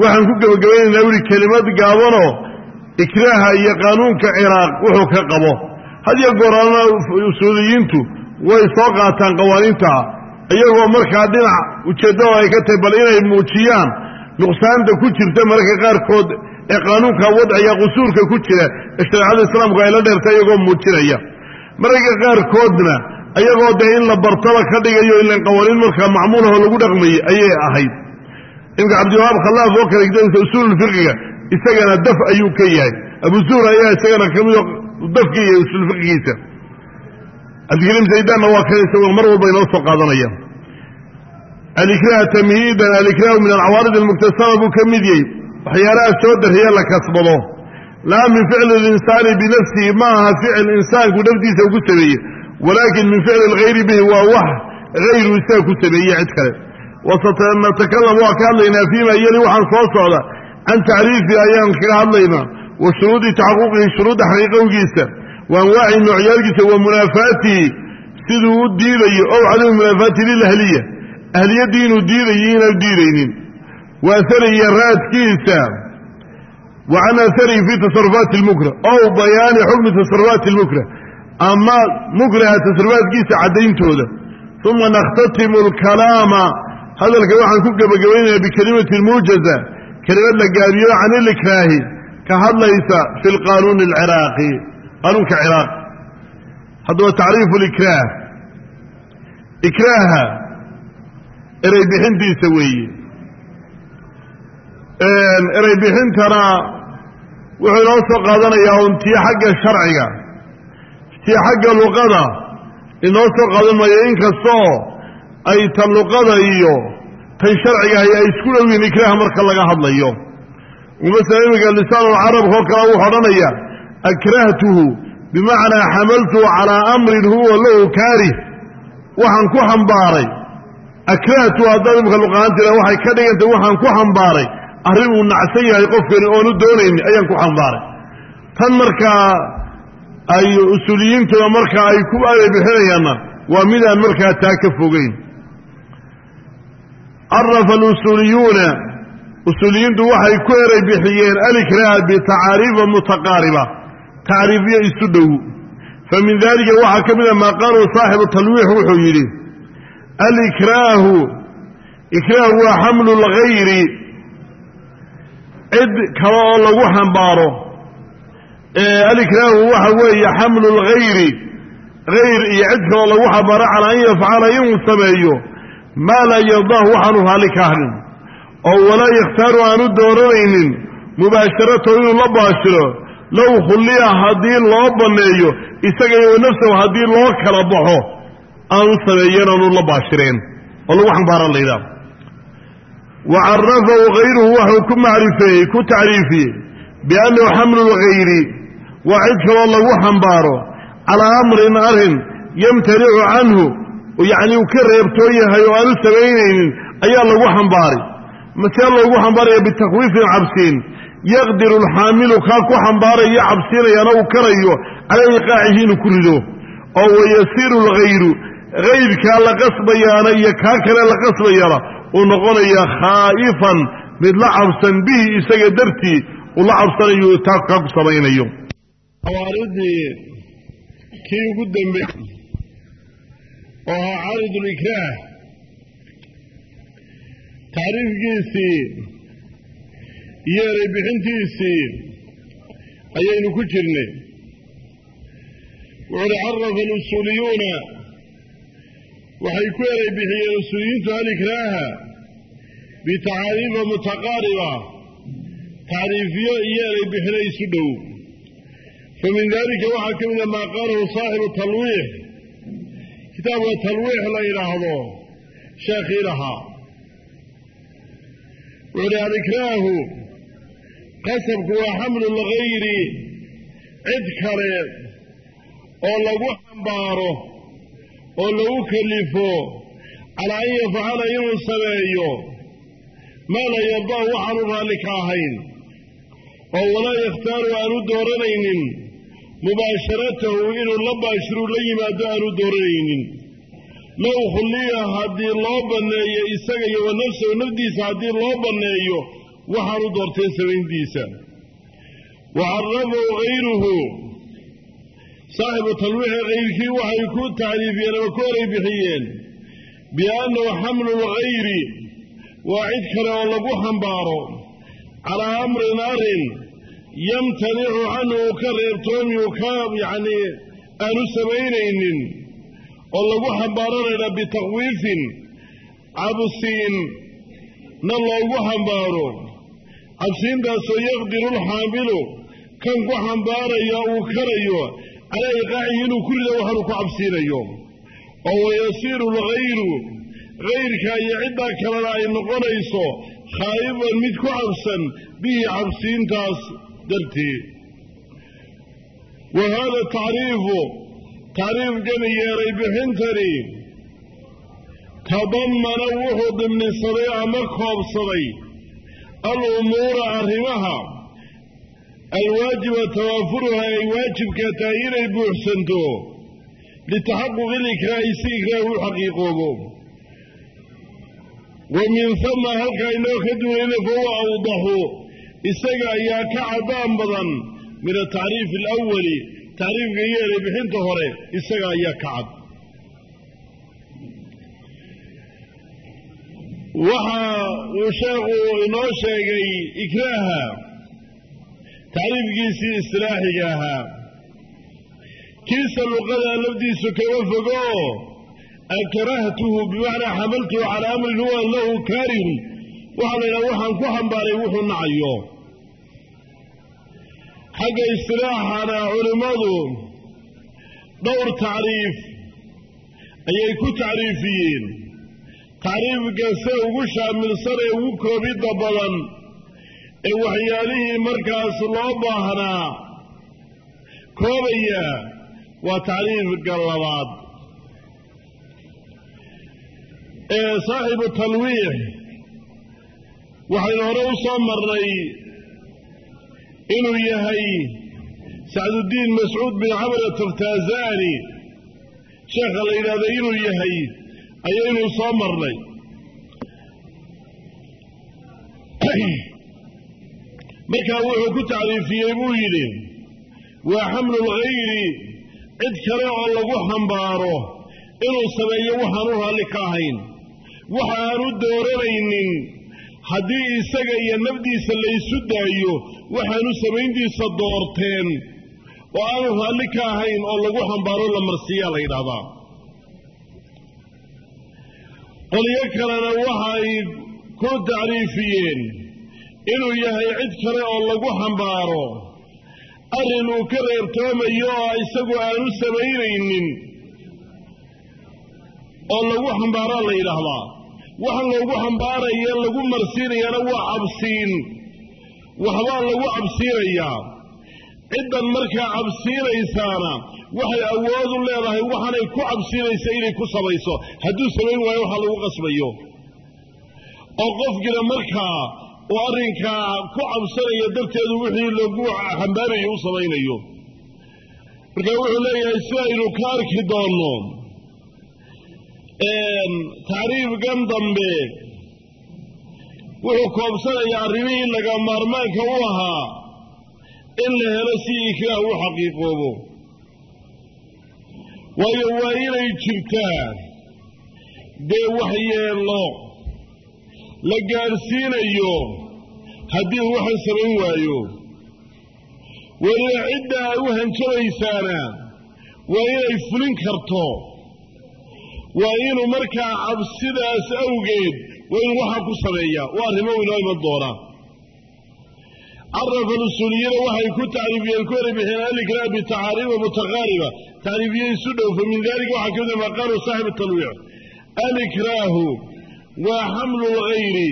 waxaan ku gebagabaynaynaa wuli kelimad gaabanoo ikraaha iyo qaanuunka ciraaq wuxuu ka qabo. Hadiyo goorana usuuliyiintu way soo qaataan qawaaniinta iyagoo markaa dhinac ujeeddada ay ka tahay bal inay muujiyaan nuqsaanta ku jirta mararka qaarkood ee qaanuunka wadciga qusuurka ku jira ee shareecada islaamku ay la dheertay iyagoo muujinaya. Mararka qaarkoodna iyagoo dee in la bartaba ka dhigayo ilan qawaaniin markaa macmuulahoo lagu dhaqmayay ayay ahayd. Imka cabdiwahaab khallaaf oo kale kitaabkiisa usuululfiqiga isagana daf ayuu ka yahay. Abu zuhr ayaa isagana ka mido dafki iyo usuulfiqigiisa cabdikariim zaydaanna waa kan mar walba inoo soo qaadanaya. Alikrah tamhiidan alikraahu min alcawaarid almuktasaba buu ka mid yahay waxyaalaha soo dariya la kasbado. Laa min ficli linsaani binafsihi ma aha ficil insaanku naftiisa uu sameeye walaakin min ficli lgayri bihi waa wax hayru isaga ku sameeye cid kale. Wasanatakalam waa ka hadlaynaa fiima yali waxaan soo socda. Can tacriifi ayaan kaga hadlaynaa. Wa shuruudi taxaquqihi shuruudda xaqiiqowgiisa wa anwaaci noocyaalkiisa wa munaafaatihi siduu u diidayo. Ow cadami munaafaati lilahliya ahliyaddii inuu diidayo inaanu diidaynin wa ahari iyo raadkiisa. Wa can aharihi fi tasarufaati lmukrah ow bayaani xukmi tasarufaati lmukrah ama mukraha tasarufaatkiisa caddayntooda uma nakhtatimu alkalaama. Hadalka waxaan ku gebagabaynayaa bikelimatin muujaza kelimad la gaabiyo can ilikraahi ka hadlaysa fi lqaanuuni alciraaqi. Qaanuunka ciraaq. Haddaba tacriifu likraah ikraaha erey bixintiisa weeye erey bixintana wuxuu inoo soo qaadanayaa un tii xagga sharciga tii xagga luqada. Inoo soo qaadan maayo inkastoo ay tan luqada iyo tan sharcigahay ay isku dhowyiin ikraaha marka laga hadlayo. Masala iminka lisaanulcarabka oo kale wuxu odhanaya akrahtuhu bimacnaa xamaltuhu calaa amrin huwa lahu kaarih. Waxaan ku xambaaray. Akrahtu haddaad imika luqahaan tira waxay ka dhigantay waxaan ku xambaaray arrin uu nacsan yahay qofkani oonu doonayni ayaan ku xambaaray. Tan markaa ay usuuliyiintuna marka ay ku aday bixinayaanna waa midaan markaa taa ka fogeyn. Carafa alusuuliyuuna usuuliyiintu waxay ku eray bixiyeen alikraaha bitacaariifa mutaqaariba tacriifyo isu dhow. Fa min dalika waxaa ka mid a maa qaalahu saaxibu talwiix wuxuu yidhi alikraahu ikraahu waa xamlu lgayri cid kale oo lagu xambaaro alikraahu waxa weeye xamlu lgayri hayr iyo cid kaloo lagu xambaaro calaa an yafcala inuu sameeyo. Maa laa yardahu waxaanu raalli ka hadhin oo walaa yakhtaaru aanu dooranaynin mubaasharatahu inuu la baashiro. Low khulliya haddii loo banneeyo isaga iyo nafsahu haddii loo kala baxo aanu sameeyeen aanu la baashireen oo lagu xambaaran laydhaah wa carafahu hayruhu waxuu ku macrifeeyey ku tacriifiyey biannahu xamlu lgayri waa cid kaloo lagu xambaaro calaa amrin arrin yamtanicu canhu yacni uu ka reebtoon yahay oo aanu samaynaynin ayaa lagu xambaaray masee loogu xambaaraya bitakwiifin cabsiin yaqdiru alxaamilu kaa ku xambaaraya cabsiinayaana uu karayo calaa iqaacihi inuu ku rido oo wayasiiru alghayru hayrkaa la qasbayaana iyo kaa kale la qasbayana uu noqonaya khaa'ifan mid la cabsan bihi isaga dartii uu la cabsanayo taa kaa ku samaynayo. Awaaridii kii ugu dambeey oo ahaa caarid likraah tacriifkiisii iyo ereybixintiisii ayaynu ku jirnay. Wuxuuhi carafa alusuuliyuuna waxay ku eray bixiyeen usuuliyiintu alikraaha bitacaariifa mutaqaariba tacriifiyo iyo eray bixina isu dhow. Fa min dalika waxaa ka mida maa qaalahu saaxibu talwiix. Kitaabka talwiix la yidhaahdo sheekhii lahaa wuxuu uhi alikraahu qasabku waa xamlu lgayri cid kale oo lagu xambaaro oo lagu kalifo calaa an yafcala inuu sameeyo maa laa yardahu waxaanu raalli ka ahayn oo walaa yakhtaaru aanu dooranaynin mubaasharatahu inuu la baashiruu la yimaado aanu dooranaynin. Low khulliya haddii loo banneeyo isaga iyo wa nafsahu nafdiisa haddii loo banneeyo waxaanu doortay samayntiisa wa carafahu hayruhu saaxibu talwiixi kayrkii waxay ku tacriifiyeen ama ku eray bixiyeen biannahu xamlu lgayri waa cid kale oo lagu xambaaro calaa amrin arrin yamtanicu canhu uu ka reebtoomi uu ka yacnii aanu samaynaynin oo lagu xambaaranayna bitakwiifin cabsiin na loogu xambaaro cabsiintaasoo yaqdiru lxaamilu kan ku xambaaraya uu karayo calaa iqaacihi inuu ku rido waxaanu ku cabsiinayo? Oo wayasiiru lgayru gayrka iyo ciddaa kalena ay noqonayso khaa'iban mid ku cabsan bihi cabsiintaas darteed. Wa haada tacriifu? Tacriifkani yeeray bixintani. Tadammana wuxuu dimnisaday ama koobsaday al-umuura arrimaha alwaajiba tawaafuruha ay waajibka tahay inay buuxsanto. Litaxaquqi likraahi si ikraahi u xaqiiqoobo. Wa min hama halkaa inoo ka duwanayna fahuwa awdaxu. Isaga ayaa ka caddaan badan min atacriifi alawali tacriifka yeelay bixinta hore isaga ayaa ka cad. Waxa uu sheekhu inoo sheegay ikraaha tacriifkiisii istilaaxiga ahaa. Kiisa luqadaa lafdiisu kama fogo akrahtuhu bimacnaa xamaltuhu calaa amrin huwa lahu kaarihun. Waxaa la yidhaha waxaan ku xambaaray wuxuu nacayo xagga istilaaxana culimmadu dhowr tacriif ayay ku tacriifiyeen tacriifka se ugu shaamilsan ee ugu koobidda badan ee waxyaalihii markaas loo baahnaa. Koobaya waa tacriifka labaad ee saaxibu talwiix waxaynu hore u soo marnay inuu yahay sacduddiin mascuud bin camr taftazani sheekha la yidhahdo inuu yahay ayaynu soo marnay markaa wuxuu ku tacriifiyey buu yidhi waa xamlu lgayri cid kale oo lagu xambaaro inuu sameeyo waxaan u raalli ka ahayn. Waxa aanu dooranaynin haddii isaga iyo nafdiisa laysu daayo waxaanu samayntiisa doorteen. Oo aanu raalli ka ahayn oo lagu xambaaro la marsiiyaa la yidhaahdaa. Qolyo kalena waxay ku tacriifiyeen inuu yahay cid kale oo lagu xambaaro arrin uu ka reebtoomayo oo isagu aanu samaynaynin oo lagu xambaaraa la yidhaahdaa. Waxa loogu xambaaraya lagu marsiinayana waa cabsiin. Waxbaa lagu cabsiinayaa ciddan markaa cabsiinaysaana waxay awood u leedahay waxaanay ku cabsiinaysa inay ku samayso. Hadduu samayn waayo waxa lagu qasbayo. Oo qofkina markaa uu arrinkaa ku cabsanaya darteedu wixii lagu xambaarayo u samaynayo. Marka wuxuu leeyahay si aynu ka arki doonno tacriifkan dambe wuxuu koobsanayaa arrimihii laga maarmaanka u ahaa in la helo si ikraah u xaqiiqoobo. Waayo waa inay jirtaa dee waxyeello la gaadhsiinayo haddii waxan samayn waayo. Weliba cidda ay u hanjabaysaana waa inay fulin karto. Waa inuu markaa cabsidaas awgeed waa inuu waxaa ku sameeyaa waa arrimo inoo iman doonaa carafa alusuuliyada waxay ku tacriifiyeen ku erebixeen alikraah bitacaariiba mutaqaariba tacriifiye isu dhow fa min dalika waxaa ka mida maqaalu saaxib tanwiic alikraahu waa xamlu lgayri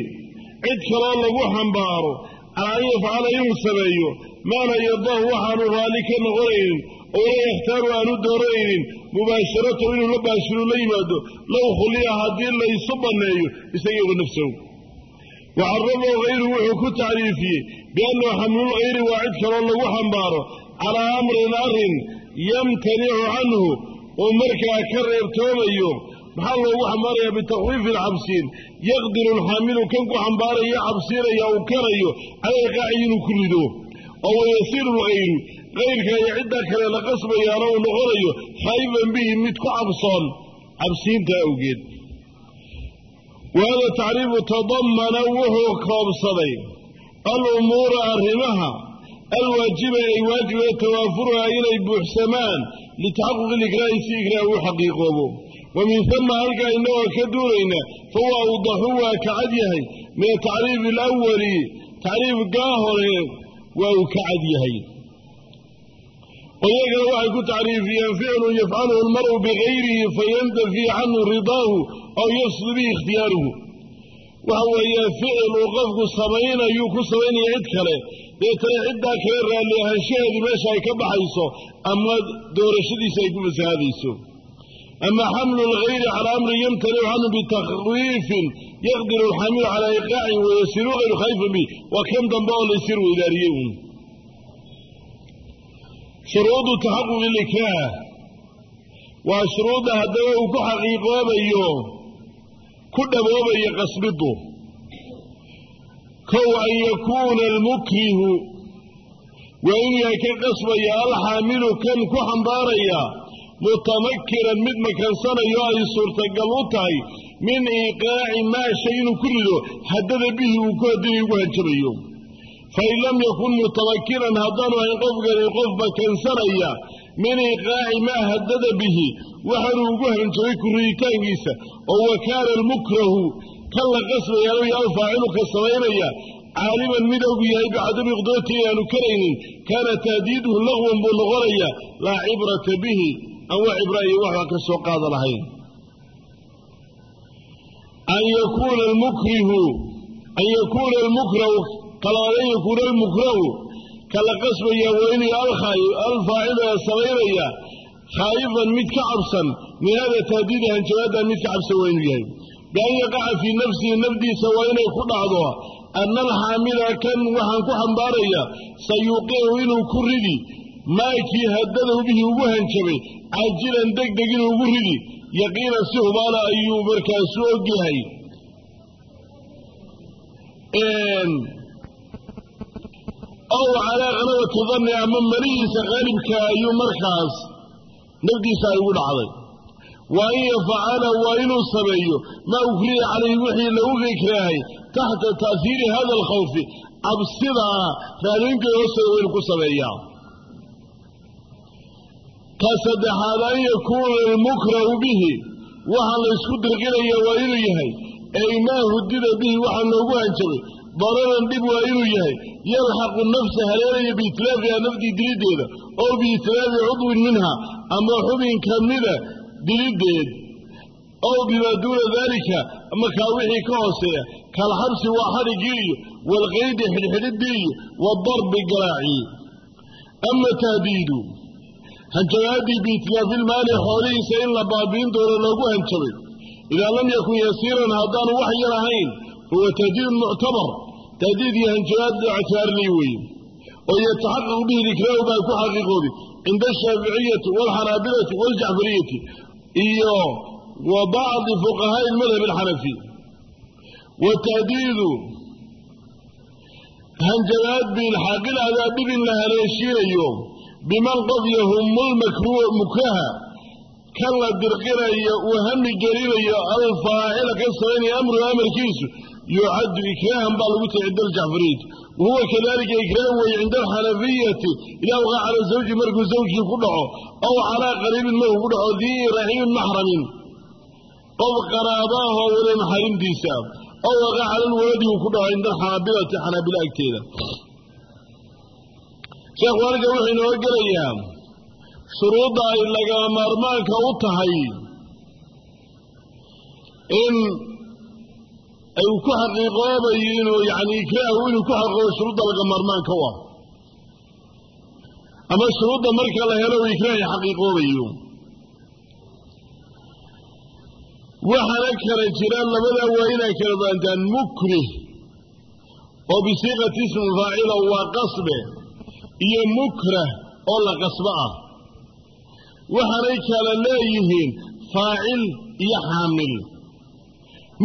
cid kaloo lagu xambaaro calaa an yafcala inuu sameeyo maa la yardahu waxaanu raalli ka noqonaynin oo la yakhtaaru aanu dooranaynin mubaasharatahu inuu la baashiru la yimaado low khuliya haddii laysu banneeyo isagiiba nafsahu wacarafahu hayru wuxuu ku tacriifiyey biannahu xamlulgayri waa cid kaloo lagu xambaaro calaa amrin arrin yamtanicu canhu uu markaa ka reebtoomayo maxaa loogu xambaarayaa bitakwiifi alcabsiin? Yaqdiru alxaamilu kan ku xambaaraya cabsiinaya uu karayo cala iqaaci inuu ku rido. Oo wayasiiru lgayru kayrka iyo ciddaa kale la qasbayaana uu noqonayo khaayifan bihi mid ku cabsoon cabsiinta awgeed. Wahada tacriifu tadamana wuxuu koobsaday alumuura arrimaha alwaajiba ay waajiba tawaafuruha inay buuxsamaan litaxaquqi likraahi si ikraah uu xaqiiqoobo wa min hama halkaa inagoo ka duulayna fahuwa awdaxu waa ka cad yahay. Min atacriifi alawali tacriifkaa hore waa uu ka cad yahay. Qolyagana waxay ku tacriifiyeen ficlun yafcaluhu almar'u bigayrihi fayantafi canhu ridaahu aw yafsud bihi ikhtiyaaruhu. Waxa weeye ficil uu qofku samaynayuu ku samaynaya cid kale. Deetana ciddaa kale raalli ahaanshaheedii meesha ay ka baxayso ama doorashadiisa ay ku fasahaadayso ama xamlu lgayri calaa amrin yamtanicu canhu bitakwiifin yaqdiru alxamilu calaa iqaacin wayasiru hayru khaayifan bih waa kan dambe oo laysir weydaariyey uun shuruudu taxaquqi likraah waa shuruudda haddaba uu ku xaqiiqoobayo ku dhaboobayo qasbidu kow an yakuuna almukrihu waa inuu yahay ka qasbaya alxaamilu kan ku xambaaraya mutamakinan mid makansanayo ay suurtagal u tahay min iiqaaci maa shay inuu ku rido haddada bihi uu ku hadinay ugu hanjabayo. Fain lam yakun mutamakinan haddaanu ahayn qofkani qof makansanaya min iiqaaci maa haddada bihi waxaanuu ugu hanjabay ku riditaankiisa oo wa kaana almukrahu kan la qasbayaanu alfaacilu ka samaynaya caaliman mid og yahay bicadami qudrati inaanu karaynin kaana tahdiiduhu laqwan buu noqonaya laa cibrata bihi aan wax cibra iyo waxba ka soo qaada lahayn. An yakuuna almukrihu an yakuuna almukrahu kalaad yakuuna almukrahu kala qasbaya waa inuu alfaacilu ee samaynaya khaayifan mid ka cabsan min hada tahdiidi hanjabaadda mid ka cabsan waa inuu yahay bian yaqaca fii nafsihi nafdiisa waa inay ku dhacdo ana alxaamila kan waxaan ku xambaaraya sayuuqicu inuu ku ridi maakii haddadahu bihi ugu hanjabay caajilan deg inuu ugu ridi yaqiinan si hubaala ayuu markaasu og yahay. Ow calaa khalabati danni ama manihiisa qaalibka ayuu markaas nafdiisa ay ugu dhacday. Wa an yafcala waa inuu sameeyo. Maa ukriya calayhi wixii lagu ikraahay taxta taasiiri hada alkhawfi. Cabsidaa raadinteeda hoosteeda waa ku sameeyaa ka saddexaad an yakuuna almukrahu bihi waxaa laysku dirqinaya waa inuu yahay. Ay maa hudida bihi waxaa loogu hanjabay. Dararan dhib waa inuu yahay. Yalxaqu nafsa haleelaya biitilaafiha nafdii diliddeeda oo biitilaafi cudwin minha ama xubin ka mida diliddeed ow bimaa duuna daalika markaa wixii ka hooseeya. Kalxabsi waa xadhiggii iyo waalqaydi xidhxidhiddii iyo waadarbi garaacii ama tahdiidu hanjabaaddii biitilaafiilmaali xoolihiisa in la baabiin doono loogu hanjabay. Idaa lam yakun yasiiran haddaanu wax yar ahayn fahuwa tahdiidun muctabar tahdiid iyo hanjabaad ictibaarlii weeye. Oo yataxaqaqu bihi likraahu baa ku xaqiiqoobi cinda ashaaficiyati waalxanaabilati waaljacfariyati iyo wa bacdi fuqahaa'i almadhab alxanafi. Watahdiidu hanjabaad biilxaaqil adaadhib in la haleeshiinayo biman qof yahumulmukraha kan la dirqinayo uu hami gelinayo alfaacila ka samaynaya amruhu amarkiisu yucaddu ikraahan baa lagu tahay cinda aljacfariyati wahuwa kadalika ikraah weeye cinda alxanafiyati idaa waqa cala zawji markuu zawjkii ku dhaco aw calaa qariibin markuu ku dhaco dii raximin maxramin. Qof qaraabahoo weli maxarimtiisa aw waqa cala lwaladi uu ku dhaco cinda alxanaabilati xanaabila agteeda sheekhu halkan wuxuu inoo gelayaa shuruudda ay lagama maarmaanka u tahay in ay ku xaqiiqoobayo inuu yani ikraahu inuu ku xaqiiqoobo shuruudda laga maarmaanka u ah. Ama shuruudda marka la helo uu ikraahi xaqiiqoobayo waxaana kala jira labadaa waa inay kala baantaan mukrih oo bisiiqati ismi faacila waa qasbe iyo mukrah oo la qasbo ah. Waxaanay kala leeyihiin faacil iyo xaamil.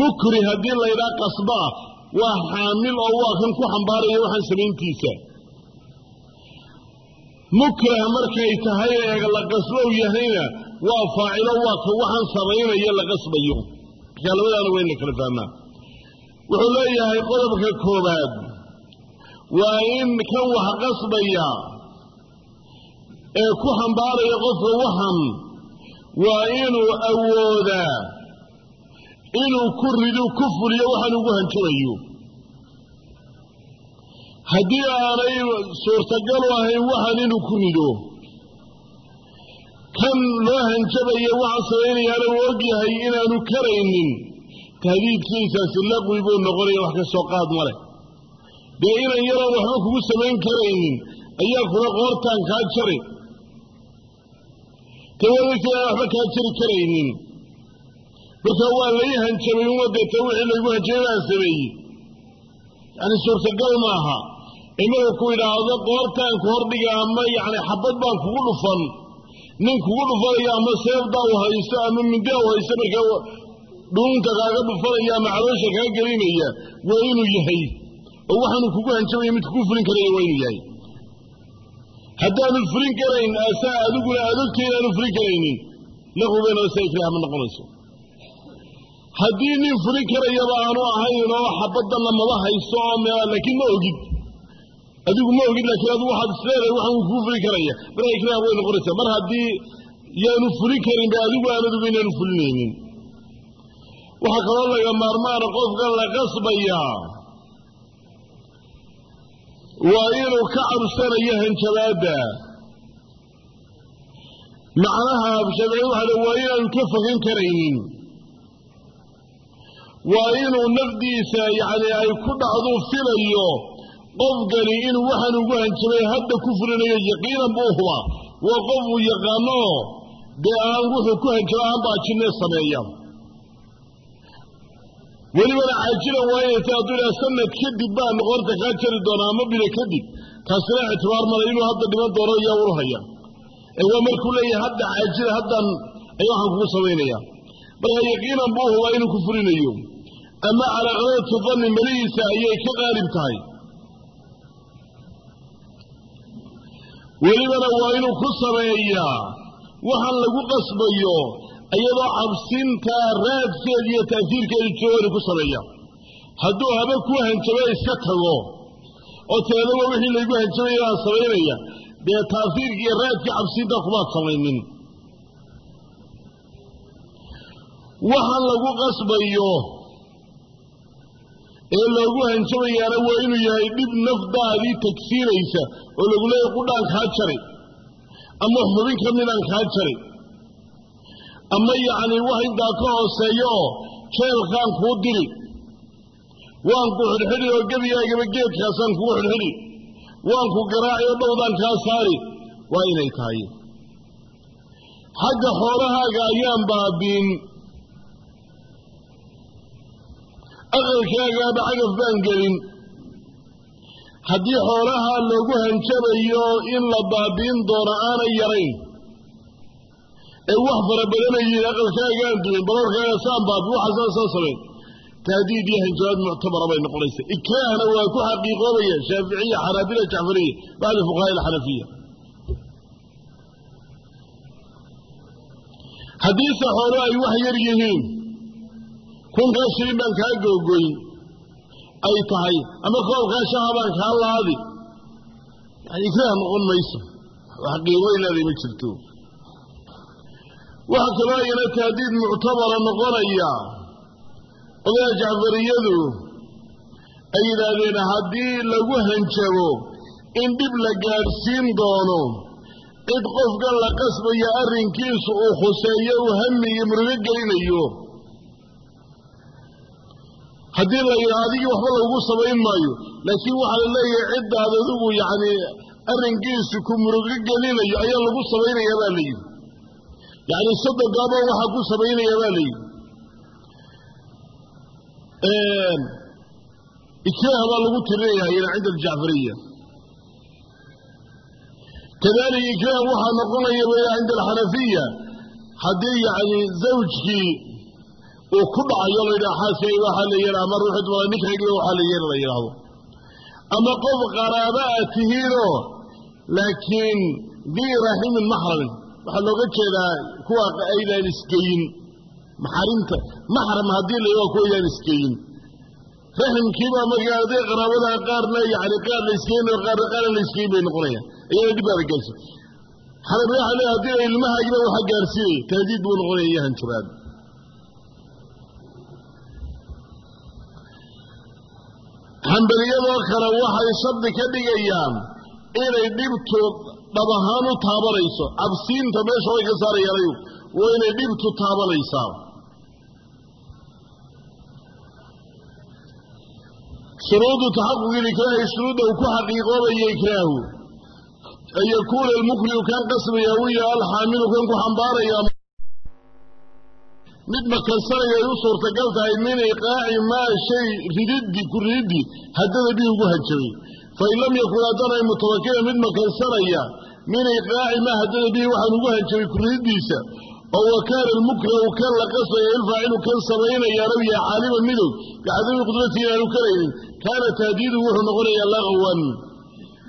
Mukrih haddii laydhaha qasbo ah waa xaamil oo waa kan ku xambaaraya waxaan samayntiisa. Mukrah markay tahay ee la qasbow yahayna waa faacilo waa ka waxaan samaynaya la qasbayo. Markaa labadaana la kala fahmaa. Wuxuu leeyahay qodobka koobaad waa in kan wax qasbaya ee ku xambaaraya qofka waxan waa inuu awoodaa inuu ku rido ku fuliyo waxaan ugu hanjabayo haddii aanay suurtagal u ahayn waxan inuu ku rido. Kan loo hanjabaya waxaan samaynayaana uu ogyahay inaanu karaynin. Tahdiidkiisaasi laqwi buu noqonaya wax ka soo qaad ma leh dee inan yaraan waxba kugu samayn karaynin ayaa kuna qoortaan kaa jari tawadagta aan waxba kaa jari karaynin. Marka waa lai hanjabay uma deeta wixii laygu hanjabay baan sameeyey. Yani suurtagal maaha imaga ku idhaahdo qoortaan ku hordhiga ama yani xabad baan kugu dhufan. Nin kugu dhufanaya ama seefdaa u haysto ama mindaa u haysto markaa dhuunta kaaga dhufanaya ama caloosha kaa gelinaya waa inuu yahay oo waxaanu kugu hanjabaya mid kugu fulin karaya waa inuu yahay. Haddaanu fulin karayn asaa adiguna adogta inaanu fulin karaynin. Laqubena sa ikraah ma noqonayso. Haddii nin fulin karayaba aanu ahayn oo xabaddanna maba haysto oo laakiin ma ogid. Adigu ma ogid laakiin adigu waxaad isleedahay waxaan kugu fulin karaya. Markaa ikraah way noqonaysaa. Mar haddii yaanu fulin karin ba adigu aan adigu inaanu fulinaynin. Waxaa kaloo laga maarmaana qofka la qasbayaa waa inuu ka cabsanayo hanjabaadda macnaha shaaficiyadu waxa waa inaanu ka fogan karaynin. Waa inuu nafdiisa yacni ay ku dhacdu filayo qofkani inuu waxaan ugu hanjabay hadda ku fulinayo yaqiinan buu hubaa. Waa qof uu yaqaano dee aan wuxuu ku hanjaba aan baajinee sameeya welibana caajilan waa inay ta hadduu idhaha sanad kadib baa noqonta kaa jari doonaa ama bilo kadib taasina ictibaar male inuu hadda dhiman doono iyaa urhaya ee waa markuu leeyahay hadda caajila haddan ay waxaan kugu samaynaya marka yaqiinan buu hubaa inuu ku fulinayo. Ama calaa qadati danni malihiisa ayay ka qaalib tahay. Welibana waa inuu ku sameeyaa. Waxaan lagu qasbayo iyadoo cabsintaa raadkeeda iyo ta'siirkeedu joogo inuu ku sameeya. Hadduu haba ku hanjaba iska tago oo teeda waa wixii laygu hanjabaya aan samaynaya dee taasiirka iyo raadkii cabsinta kumaad samaynin. Waxaan lagu qasbayo ee loogu hanjabayaana waa inuu yahay dhib nafdaadii tagsiinaysa oo lagu leeyahy qudhaan kaa jari ama xubin ka midaan kaa jari ama yacni wax intaa ka hooseeya oo jeelkaan kuu diri. Waan ku xidhxidhi oo gebigaagaba geedkaasaan kugu xidhxidhi waan ku garaaci oo dhowdaan kaa saari waa inay tahay xagga xoolahaaga ayaan baabiin aqalkaagaaba cagaf baan gelin. Haddii xoolaha loogu hanjabayo in la baabiin doono aanay yarayn ee wax fara badanayiin aqalkaagaan duwin baroorkaaga saan baabi waxaasaan soo samayn tahdiid iyo hanjabaad muctabara bay noqonaysa. Ikraahna waa ku xaqiiqoobaya shaaficiya xanaabila jacfariya bacda fuqahaa alxanafiya haddiise xoolo ay wax yar yihiin. Kunkaa shilin baan kaa googoyn ay tahay ama koobkaa shaha baan kaa laadi. Ikraah noqon mayso. Qiimoy leeday ma jirto waxa kaloo ayana taadiid muctabara noqonaya odayaa jacfariyadu ay yidhaahdeen haddii lagu hanjabo in dhib la gaadhsiin doono cid qofka la qasbaya arrinkiisu uu khuseeyo uu hami iyo murugo gelinayo haddii la yidhaha adigii waxba lagu samayn maayo laakiin waxaa la leeyahay ciddaad adigu yacni arrinkiisu ku murugo gelinayo ayaa lagu samaynayaa baa la yidhi yacni soddon gaabon waxaa ku samaynaya baa la yidhi. Ikraah baa lagu tirinayaa iyana cinda aljacfariya kadalika ikraah waxaa noqonaya waya cinda alxanafiya haddii yacni zawjkii uu ku dhacayo la yidhaha xaaskayga waxaa la yeela ama ruuxi dumara ninkaygiba waxaa la yeela la yidhaahdo. Ama qof qaraaba a tihiinoo laakiin dii raximin maxramin waxaa looga jeedaa kuwa aydaan isgeyin maxarimta maxram haddii la waa kuwaydaan isgeyin raximkiibaa markaa qaraabadaa qaarna yani qaar la isgeyin qaarna qaarna la isgeyin bay noqonayaan. Iyana dhib baaba gaarsi xanabi waxa leeyahay haddii ilmahaagiba waxa gaarsiinaya tahdiid buu noqonaya iyo hanjabaad xambaliyadoo kale waxay shardi ka dhigayaan inay dhibtu dhab ahaan u taabanayso cabsiinta meesha way ka saarayaanayu waa inay dhibtu taabanaysaa shuruudu taxaquqi likraahi shuruudda uu ku xaqiiqoobaya ikraahu an yakuuna almukrihu kan qasbaya wiya alxaamilu kan ku xambaaraya. Mid makansanaya ay u suurtagal tahay min iqaaci maa shay rididdi ku rididdi haddada bii ugu hanjabay fain lam yakun haddanay mutawakilan mid makansanaya min iqaaci maa haddada bihi waxaan ugu hanjabay ku rididdiisa oo wa kaana almukrahu kan la qasbaya ilfaacilu kan samaynayaana u yahay caaliman midow bicadami qudratii inaanu karaynin kaana tahdiidu wuxuu noqonayaa laqwan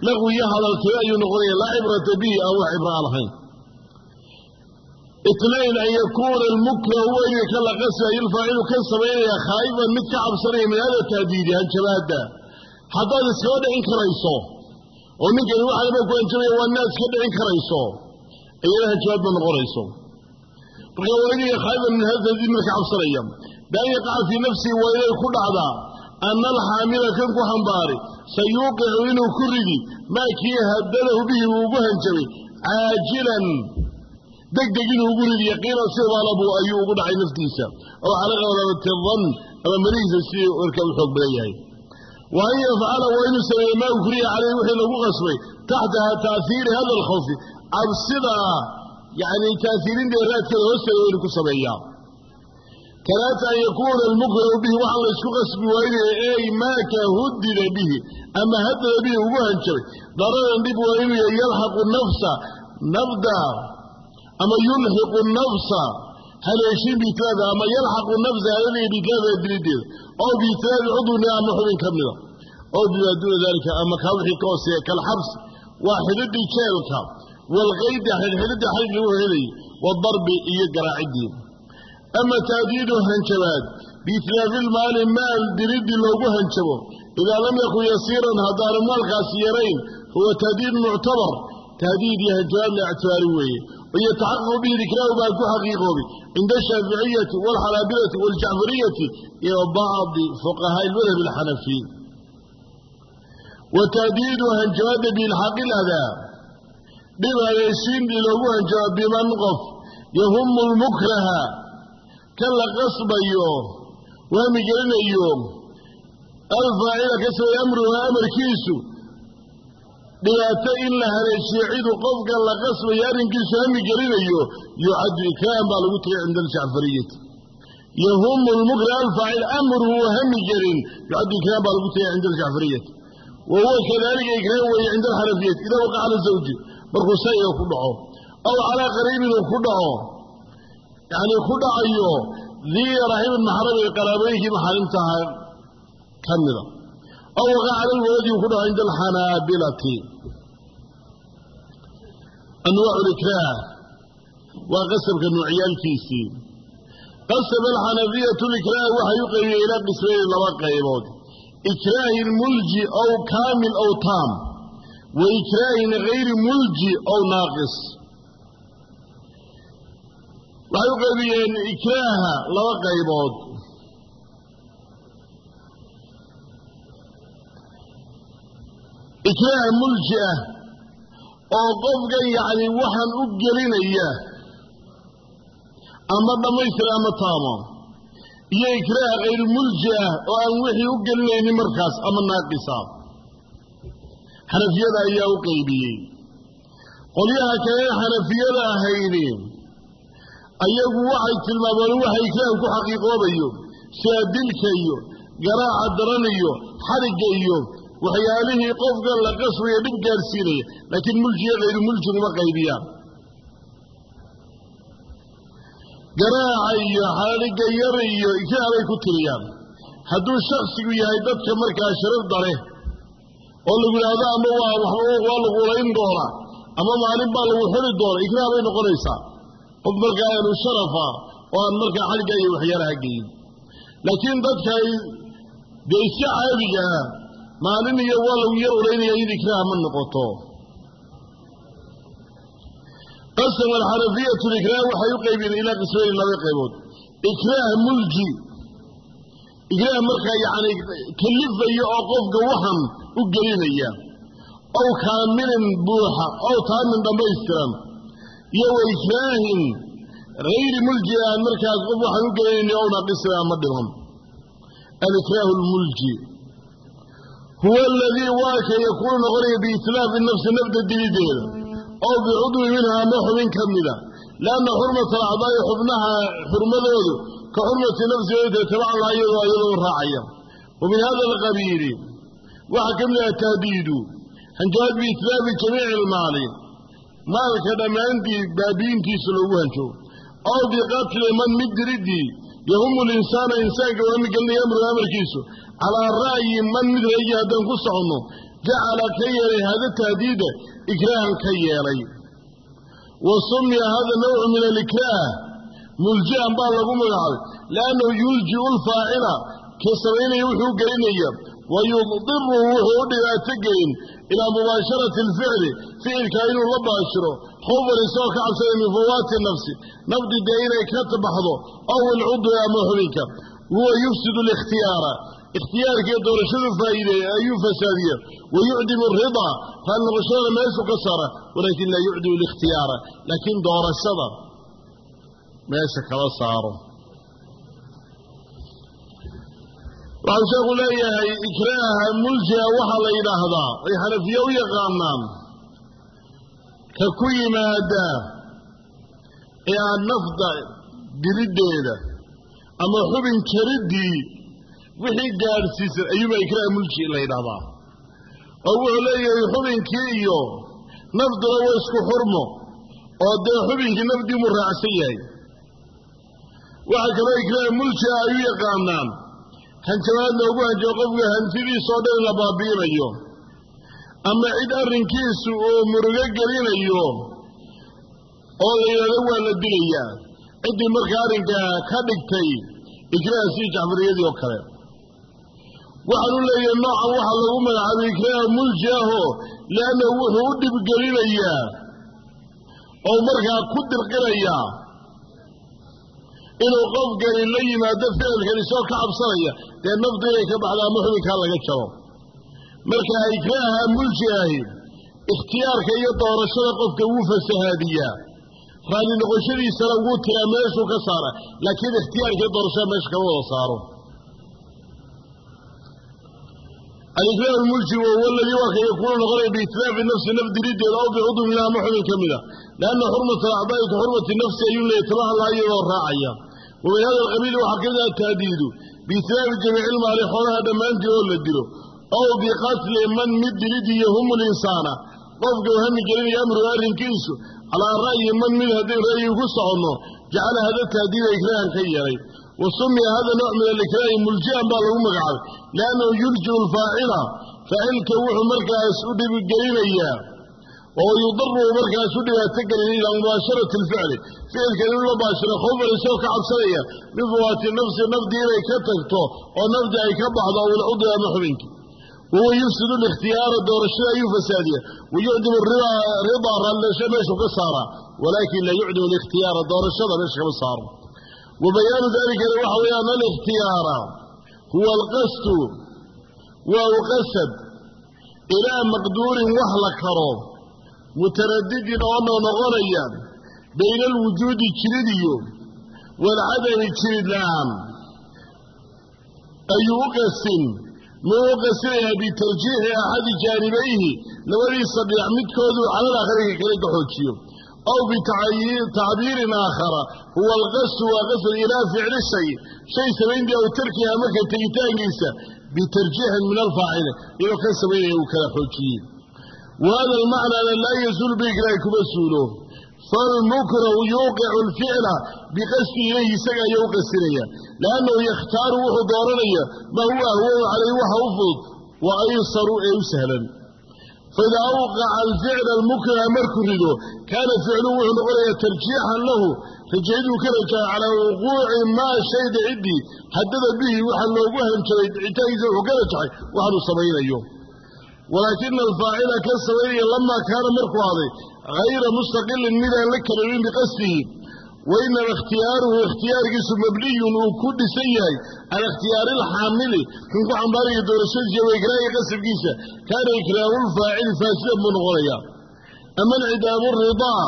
laqwiyo hadaltiro ayuu noqonaya laa cibrata bihi aan wax cibraa lahayn itnayn an yakuuna almukrahu weyga kan la qasbaya ilfaacilu kan samaynaya khaaifan mid ka cabsanaya min hada tahdiidi hanjabaadda haddaad iskaba dhicin karayso oo ninkani waxaaba ku hanjabaya waa inaad iska dhicin karayso. Iyana hanjabaad ba noqonayso. Marka weliga khaaifan min hada tahdiid mid ka cabsanaya bian yaqaca fii nafsihi waa inay ku dhacdaa ana alxaamila kan ku xambaari sayuuqicu inuu ku ridi maa kii bihi uu ugu hanjabay caajilan. Degdeg inuu ugu ridi yaqiinan sidaalabu ayuu ugu dhacay naftiisa. Oo dan ama marihiisa sidii warka u badan yahay wa an yafcala waa inuu sameeye maa ukriya caleyh wixii lagu qasbay taxtaha taaiiri hada alkhawfi cabsida yani taaiirinteeda raadkeeda hoosteeda waa inuu ku sameeyaa talaata an yakuuna almukrahu bihi waxaa la ysku qasbi waynaya ey maaka hudida bihi ama hadada bihi ugu hanjabay dararan dhib waa inuu yalxaqu nafsa nafda ama yulxiqu nafsa haleeshin biitlaada ama yalxaqu nafsa halaliya biitlaada dilideeda oo biitlaadi cudwina ama xubin ka mida oo bimaa duuna dalika ama kaa wixii ka hooseeya kalxabs waa xidhidii jeelka waalkaydi xidhxidhidii xarig lagu helayay waadarbi iyo garaacidii ama taadiidu hanjabaad biitlaafi lmaali maal diridii loogu hanjabo idaa lam yakun yasiiran haddaanu maalkaasi yarayn huwa taadiid muctabar taadiid iyo hanjabaad wayataxaqaqu bihi dikraahu baa ku xaqiiqoobay cinda ashaaficiyati waalxanaabilati waaljacfariyati iyo bacdi fuqahaai lmadhab alxanafiy wa taadiidu hanjabaadda biilxaqi ladaa dhib haleeshiindii loogu hanjaba biman qof. Yahumu lmukraha kan la qasbayo waami gelinayo. Alfaacila ka amruha amarkiisu dhibaato in la haleeshiyo cidu qofka la qasbayo arrinkiisu hami gelinayo yucaddu ikraam baa lagu tagay cinda aljacfariyati. Yahumu lmukra alfaacil amruhu hami gelin yucaddu ikraam baa lagu tagay cinda aljacfariyati. Wa kadalika ikraam weeye cinda alxanafiyati idaa waqaca cala zawji markuu sayga ku dhaco aw calaa qariibin uu ku dhaco yacni ku dhacayo dii raximin maxrami qaraabooyinkii maxaarimtaha ka mida. Aw waqaca cala lwaladi uu ku dhaco cinda alxanaabilati anwaacu likraah waa qasabka nuucyaalkiisii qasaba alxanafiyatu likraah waxay u qaybiyeen ilaa qismayni laba qaybood. Ikraahi mulji ow kaamil ow taam. Wa ikraahin gayri mulji ow naaqis. Waxay u qaybiyeen ikraaha laba qaybood. Ikraaha mulji ah oo qofkan yacni waxaan u gelinaya ama dhammaystira ama taamo iyo ikraaha kayrumulji ah oo aan wixii u gelinaynin markaas ama naaqisa. Xanafiyada ayaa u qaybiyey. Qolyaha kale xanafiyada ahayni ayagu waxay tilmaameen waxa ikraah ku xaqiiqoobayo sida dilka iyo garaaca daran iyo xarigga iyo waxyaalihii qofka la qaswaya dhib gaadhsiinaya laakiin muljiga hayru muljiguma qaybiyaan garaaca iyo xadhigga yar iyo ikraah bay ku tiriyaan hadduu shaksigu yahay dadka markaa sharafda leh oo lagu yidhaahdo ama waa waa lagu ulayn doonaa ama maalin baa lagu xiri doona ikraah bay noqonaysaa qof markaa aanu sharafa oo aan markaa xadhigga iyo waxyaalaha geyin laakiin dadka dee iska caadiga ah maalin iyo lagu yar ulaynaya id ikraah ma noqoto. Qasama alxanafiyatu likraah waxay u qaybiyeen ilaa qismayni laba qaybood. Ikraah mulji ikraah markaa yacni kalifaya oo qofka waxan u gelinaya. Ow kaamilin buuxa ow taamin dhammaystiran. Iyo wa ikraahin hayri mulji aan markaas qof waxaan u gelinayni ow naaqisira ama dhiman alikraahu lmulji huwa aladii waa ka yakuunu noqonaya biitlaafi nafsi nafda dilideeda oo bicudwi minha ama xubin ka mida lianna xurmata alacdaa'i xubnaha xurmadoodu ka xurmati nafsigeeda tabacan laha iyadoo iyadoo raacaya wa min hada alqabiili waxaa ka mid ah tahdiidu hanjabaad biitlaafi jamiici almaali maalka dhammaantii baabi'intiisa loogu hanjo ow biqatli man mid diridii yahumu linsaana insaanka waa migelinaya amruhu amarkiisu calaa ra'yi man mid reegi haddaan ku soconno jacala ka yeelay hada tahdiida ikraahan ka yeelay wa sumiya hada nawcu min alikraah mulji'an baa lagu magacaabay liannahu yulji'u lfaacila ka samaynaya wuxuu gelinaya wa wuxuu u dhibaato gelin ilaa mubaasharati alficli ficilkaa inuu la baashiro khawfan isagoo ka cabsada min fawaati nafsi nafdi dee inay ka tabaxdo aw ilcudwi ama xubinka huwa yufsidu alikhtiyaara ikhtiyaarkii doorashadu faa'iideeya ayuu fasaadiya wa yucdimu aridaa raali noqoshadana meeshu ka saara walaakin laa yucdimu alikhtiyaara. Laakiin doorashada meesha kala saaro. Waxau sheekhu leeyahay ikraaha muljiga waxaa la yidhaahdaa ay xanafiye u yaqaanaan ka ku yimaada ee aan nafda diliddeeda ama xubin jariddii wixii gaadhsiisan ayuuba ikraaha mulji la yidhahdaa oo wuxuu leeyahay xubinkii iyo nafduna waa isku xurmo oo dee xubinkii nafdiimuu raacsan yahay. Waxaa kaloo ikraaha muljiga ay u yaqaanaan hanjabaad loogu hanjabo qofka hantidiisoo dhan la baabi'inayo. Ama cid arrinkiisu uu murugo gelinayo oo la yidhahdo waa la dilayaa. Ciddii markaa arrinkaa ka dhigtay ikraaha sidii jacfariyadii oo kale waxaanu leeyahay noocan waxaa lagu magacaabay ikraaha mulji ahoo liannahu wuxuu u dhibgelinayaa oo markaa ku dirqinayaa inuu qofkani la yimaado ficilkan isagoo ka cabsanaya dee nafdu inay ka baxdo ama xubinkaa laga jaro. Marka ikraaha mulji ahi ikhtiyaarka iyo doorashada qofka wuu fasahaadiyaa. Raalli noqoshadiisana wuu tiraa meeshuu ka saara laakiin ikhtiyaarka iyo doorashada meesha kama wada saaro alikraah lmulji wahuwa aladii waa ka yakuunu noqonaya biitlaafi nafsi naf dirideeda aw bicudwi minha ama xubin ka mida lianna xurmata alacdaa'i ka xurmati nafsi ayuu leeyay tabaha laha iyadoo raacaya. Wa min hada alqabiili waxaa ka mid ah tahdiidu biitlaafi jamiici ilmaali xoolaha dhammaantii oo la dilo. Ow biqatli man mid dilidii yahumu linsaana qofka uu hami gelinaya amruhu arrinkiisu. Calaa ra'yi man mid haddii ra'yigi ku soconno jacala hada tahdiida ikraahan ka yeelay wa sumiya hada nooc min alikraahi mulji'an baa lagu magacaabay. Liannahu yurjicu alfaacila faacilka wuxuu markaas u dhibgelinayaa oo yudaru markaasu dhibaato gelin ilaa mubaasharati alficli ficilkan in la baashiro khawfan isagoo ka cabsanaya min fawaati nafsi nafdii inay ka tagto oo nafdi ay ka baxdo aw ilcudwi ama xubinkii wahuwa yufsidu likhtiyaara doorashada ayuu fasaadiya wayucdimu ridaa raalleesho meeshu ka saaraa walaakin laa yucdimu alikhtiyaara doorashada meesha kama saaro wa bayaanu dalikana waxa weeyaan alikhtiyaara huwa alqasdu waa u qasad ilaa maqduurin wax la karo mutaradidin oo noqnoqonaya bayna alwujuudi jirid iyo waalcadami jirid la'aan ayuu u qasin muu u qasinayaa bitarjiixi axadi jaanibayhi labadiisa dhinac aw bitacbiirin aakhara huwa alqasdu waa qasad ilaa ficli shay shay samayntii aw tarkihi ama ka tegitaankiisa bitarjiixin min alfaacili iyadoo kan samaynaya uu kala xoojiyey wa hada almacnana laa yazuulu biikraahi kuma suulo falmukrahu yuuqicu alficla biqasdi ilayhi isaga ayaa u qasinaya liannahu yakhtaaru wuxuu dooranaya maa huwa ahwanu calayhi waxa u fudud wa aysaru ee u sahlan faidaa awqaca alficla almukraha markuu rido kaana ficluhu wuxuu noqonayaa tarjiixan lahu rajayaduu ka rajaha calaa wuquuci maa shay dhicidii haddada bihi waxa loogu hanjabay dhicitaankiisa wuxuu ka rajaxay waxaanuu samaynayo walaakina alfaacila ka samaynaya lamaa kaana markuu aday hayra mustaqilin midaan la kalamin biqasdihi wainama ikhtiyaaruhu ikhtiyaarkiisu mabniyun uu ku dhisan yahay cala ikhtiyaari alxaamili kan ku xambaaraya doorashadiisa wa ikraahi qasabkiisa kaana ikraahu lfaacili faasidan buu noqonaya ama incidaamu ridaa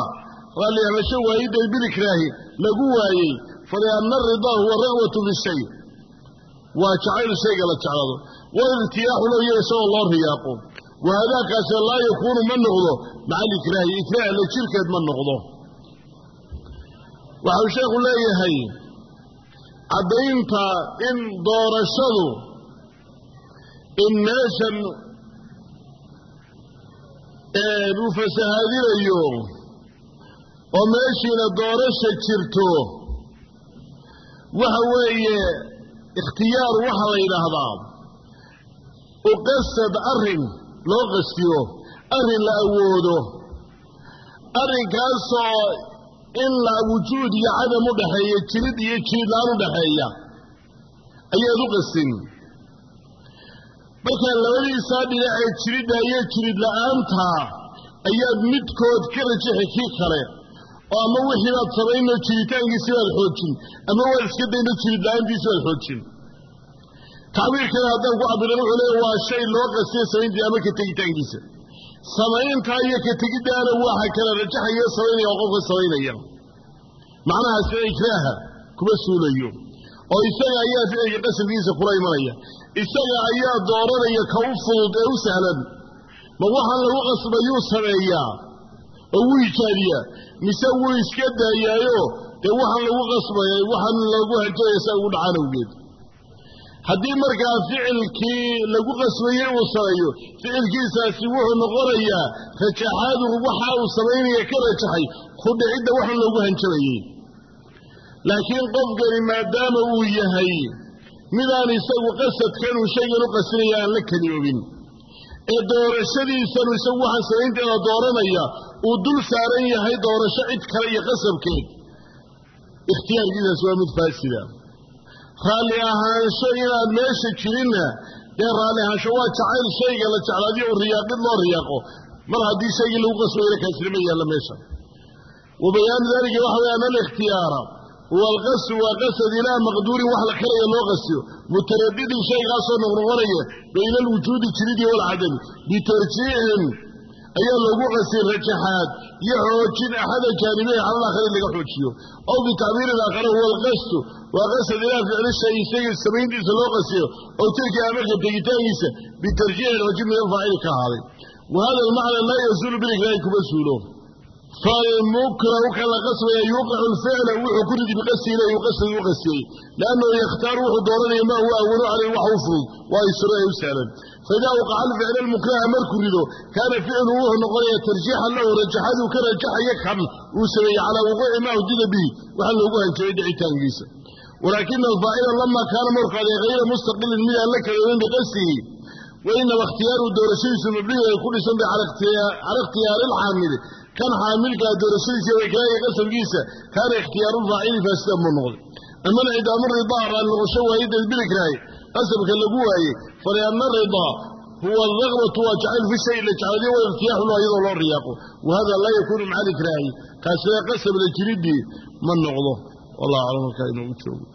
raalli ahlasho waayidday bilikraahi lagu waayey falianna aridaa huwa raqbatu bishay waa jacayl shayga la jeclado walirtiyaaxu lahu iyo isagoo loo riyaaqo wahaadaakaase laa yakuunu ma noqdo maca alikraahi ikraah la jirkeed ma noqdo waxau sheekhu leeyahay caddaynta in doorashadu in meeshan uu fasahaadinayo oo meeshiina doorasha jirto waxa weeye ikhtiyaar waxa la yidhaahdaa. U qasad arrin loo qastiyo arrin la awoodo arrinkaasoo in la wujuud iyo cadam u dhaxeeya jirid iyo jirid la'aan u dhaxeeya ayaad u qasin markaa labadiisaa dhinacee jiridda iyo jirid la'aanta ayaad midkood ka rajaxi kii kale oo ama wixii baad samaynoo jiritaankiisi baad xoojin ama waad iska dayno jirid la'aantiisi baad xoojin tacbiirkana haddaan ku cabiran wuxuu leeya waa shay loo qastiya samayntii ama ka tegitaankiisa samayntaa iyo ka tegiddaana waxa kala rajaxaya samaynaya oo qofka samaynaya macnahaasina ikraaha kuma suulayo. Oo isaga ayaa ficilka qasabkiisa kula imanaya. Isaga ayaa dooranaya ka u fudud ee u sahlan. Ma waxaan lagu qasbayuu sameeyaa? Oo wuu ijaadiyaa mise wuu iska daayaayo? Dee waxaan lagu qasbayay waxaan lagu hajabaya sa ugu dhacaan awgeed haddii markaa ficilkii lagu qasbayey uu sameeyo ficilkiisaasi wuxuu noqonayaa rajaxaadu waxa uu samaynaya ka rajaxay ku dhicidda waxaan loogu hanjabayey. Laakiin qofkani maadaama uu yahay midaan isagu qasadkanuu shaygan u qasinaya aan la keliyoobin ee doorashadiisanu isagu waxaan samaynteeda dooranaya uu dul saaran yahay doorasho cid kale iyo qasabkeed. Ikhtiyaarkiisaas waa mid faasida raalli ahaansho inaan meesha jirinna dee raalli ahaansho waa jacayl shayga la jeclaadiyo u riyaaqid loo riyaaqo. Mar haddii shaygii lagu qasbayna kaasina ma yaalla meesha. Wa bayaanu daalika waxa weye ana alikhtiyaara huwa alqasdu waa qasad ilaa maqduurin wax la karaya loo qasiyo mutaradidin shaygaasoo noqnoqonaya bayna alwujuudi jiridii walcadami bitarjiicin ayaa loogu qasiyey rajaxaad iyo xoojin axada jaanibihi calal aakhari laga xoojiyo. Aw bitacbiirin aakhara huwa alqasdu waa qasad ilaa ficli shay isaga samayntiisa loo qasiyo ow tarki amarka tegitaankiisa bitarjiicin xoojin min alfaacili ka ahaaday wa hada almacna laa yazuulu bilikraahi kuma suulo falmukrahu ka la qasbaya yuuqicu lficla wuxuu ku ridi biqasdi ilayhi qasdi u qasiyey liannahu yakhtaaru wuxuu dooranaya maa huwa awanu caleyh wax u fudud. Waa isro ee u sahlan. Faidaa awqaca alficla almukraha markuu rido kaana ficlu wuxuu noqonaya tarjiixan lahu rajaxaduu ka rajaxaya kan uu sameeyey calaa wuquuci maa hudida bihi. Waxaa loogu hanjabay dhicitaankiisa. Walaakina alfaacila lamaa kaana markuu aday hayra mustaqilin midaan la kaleemin biqasdihi wainama ikhtiyaaru doorashadiisu mabniyu ay ku dhisantay cala ikhtiyaari alxaamili kan xaamilkaa doorashadiisa wakraaga qasabkiisa kaana ikhtiyaaru faacili faasidan buu noqday. Ama alcidaamu ridaa raali noqosho waayideed bilikraahi qasabka lagu waayey falianna ridaa huwa alraqbatu waa jacayl fi shay la jecladiyo wa irtiyaaxu iyadoo loo riyaaqo. Wahada laa yakuunu maca alikraahi kaasina qasab la jiridii ma noqdo. Wallahu aclam halkaa inoogu joogo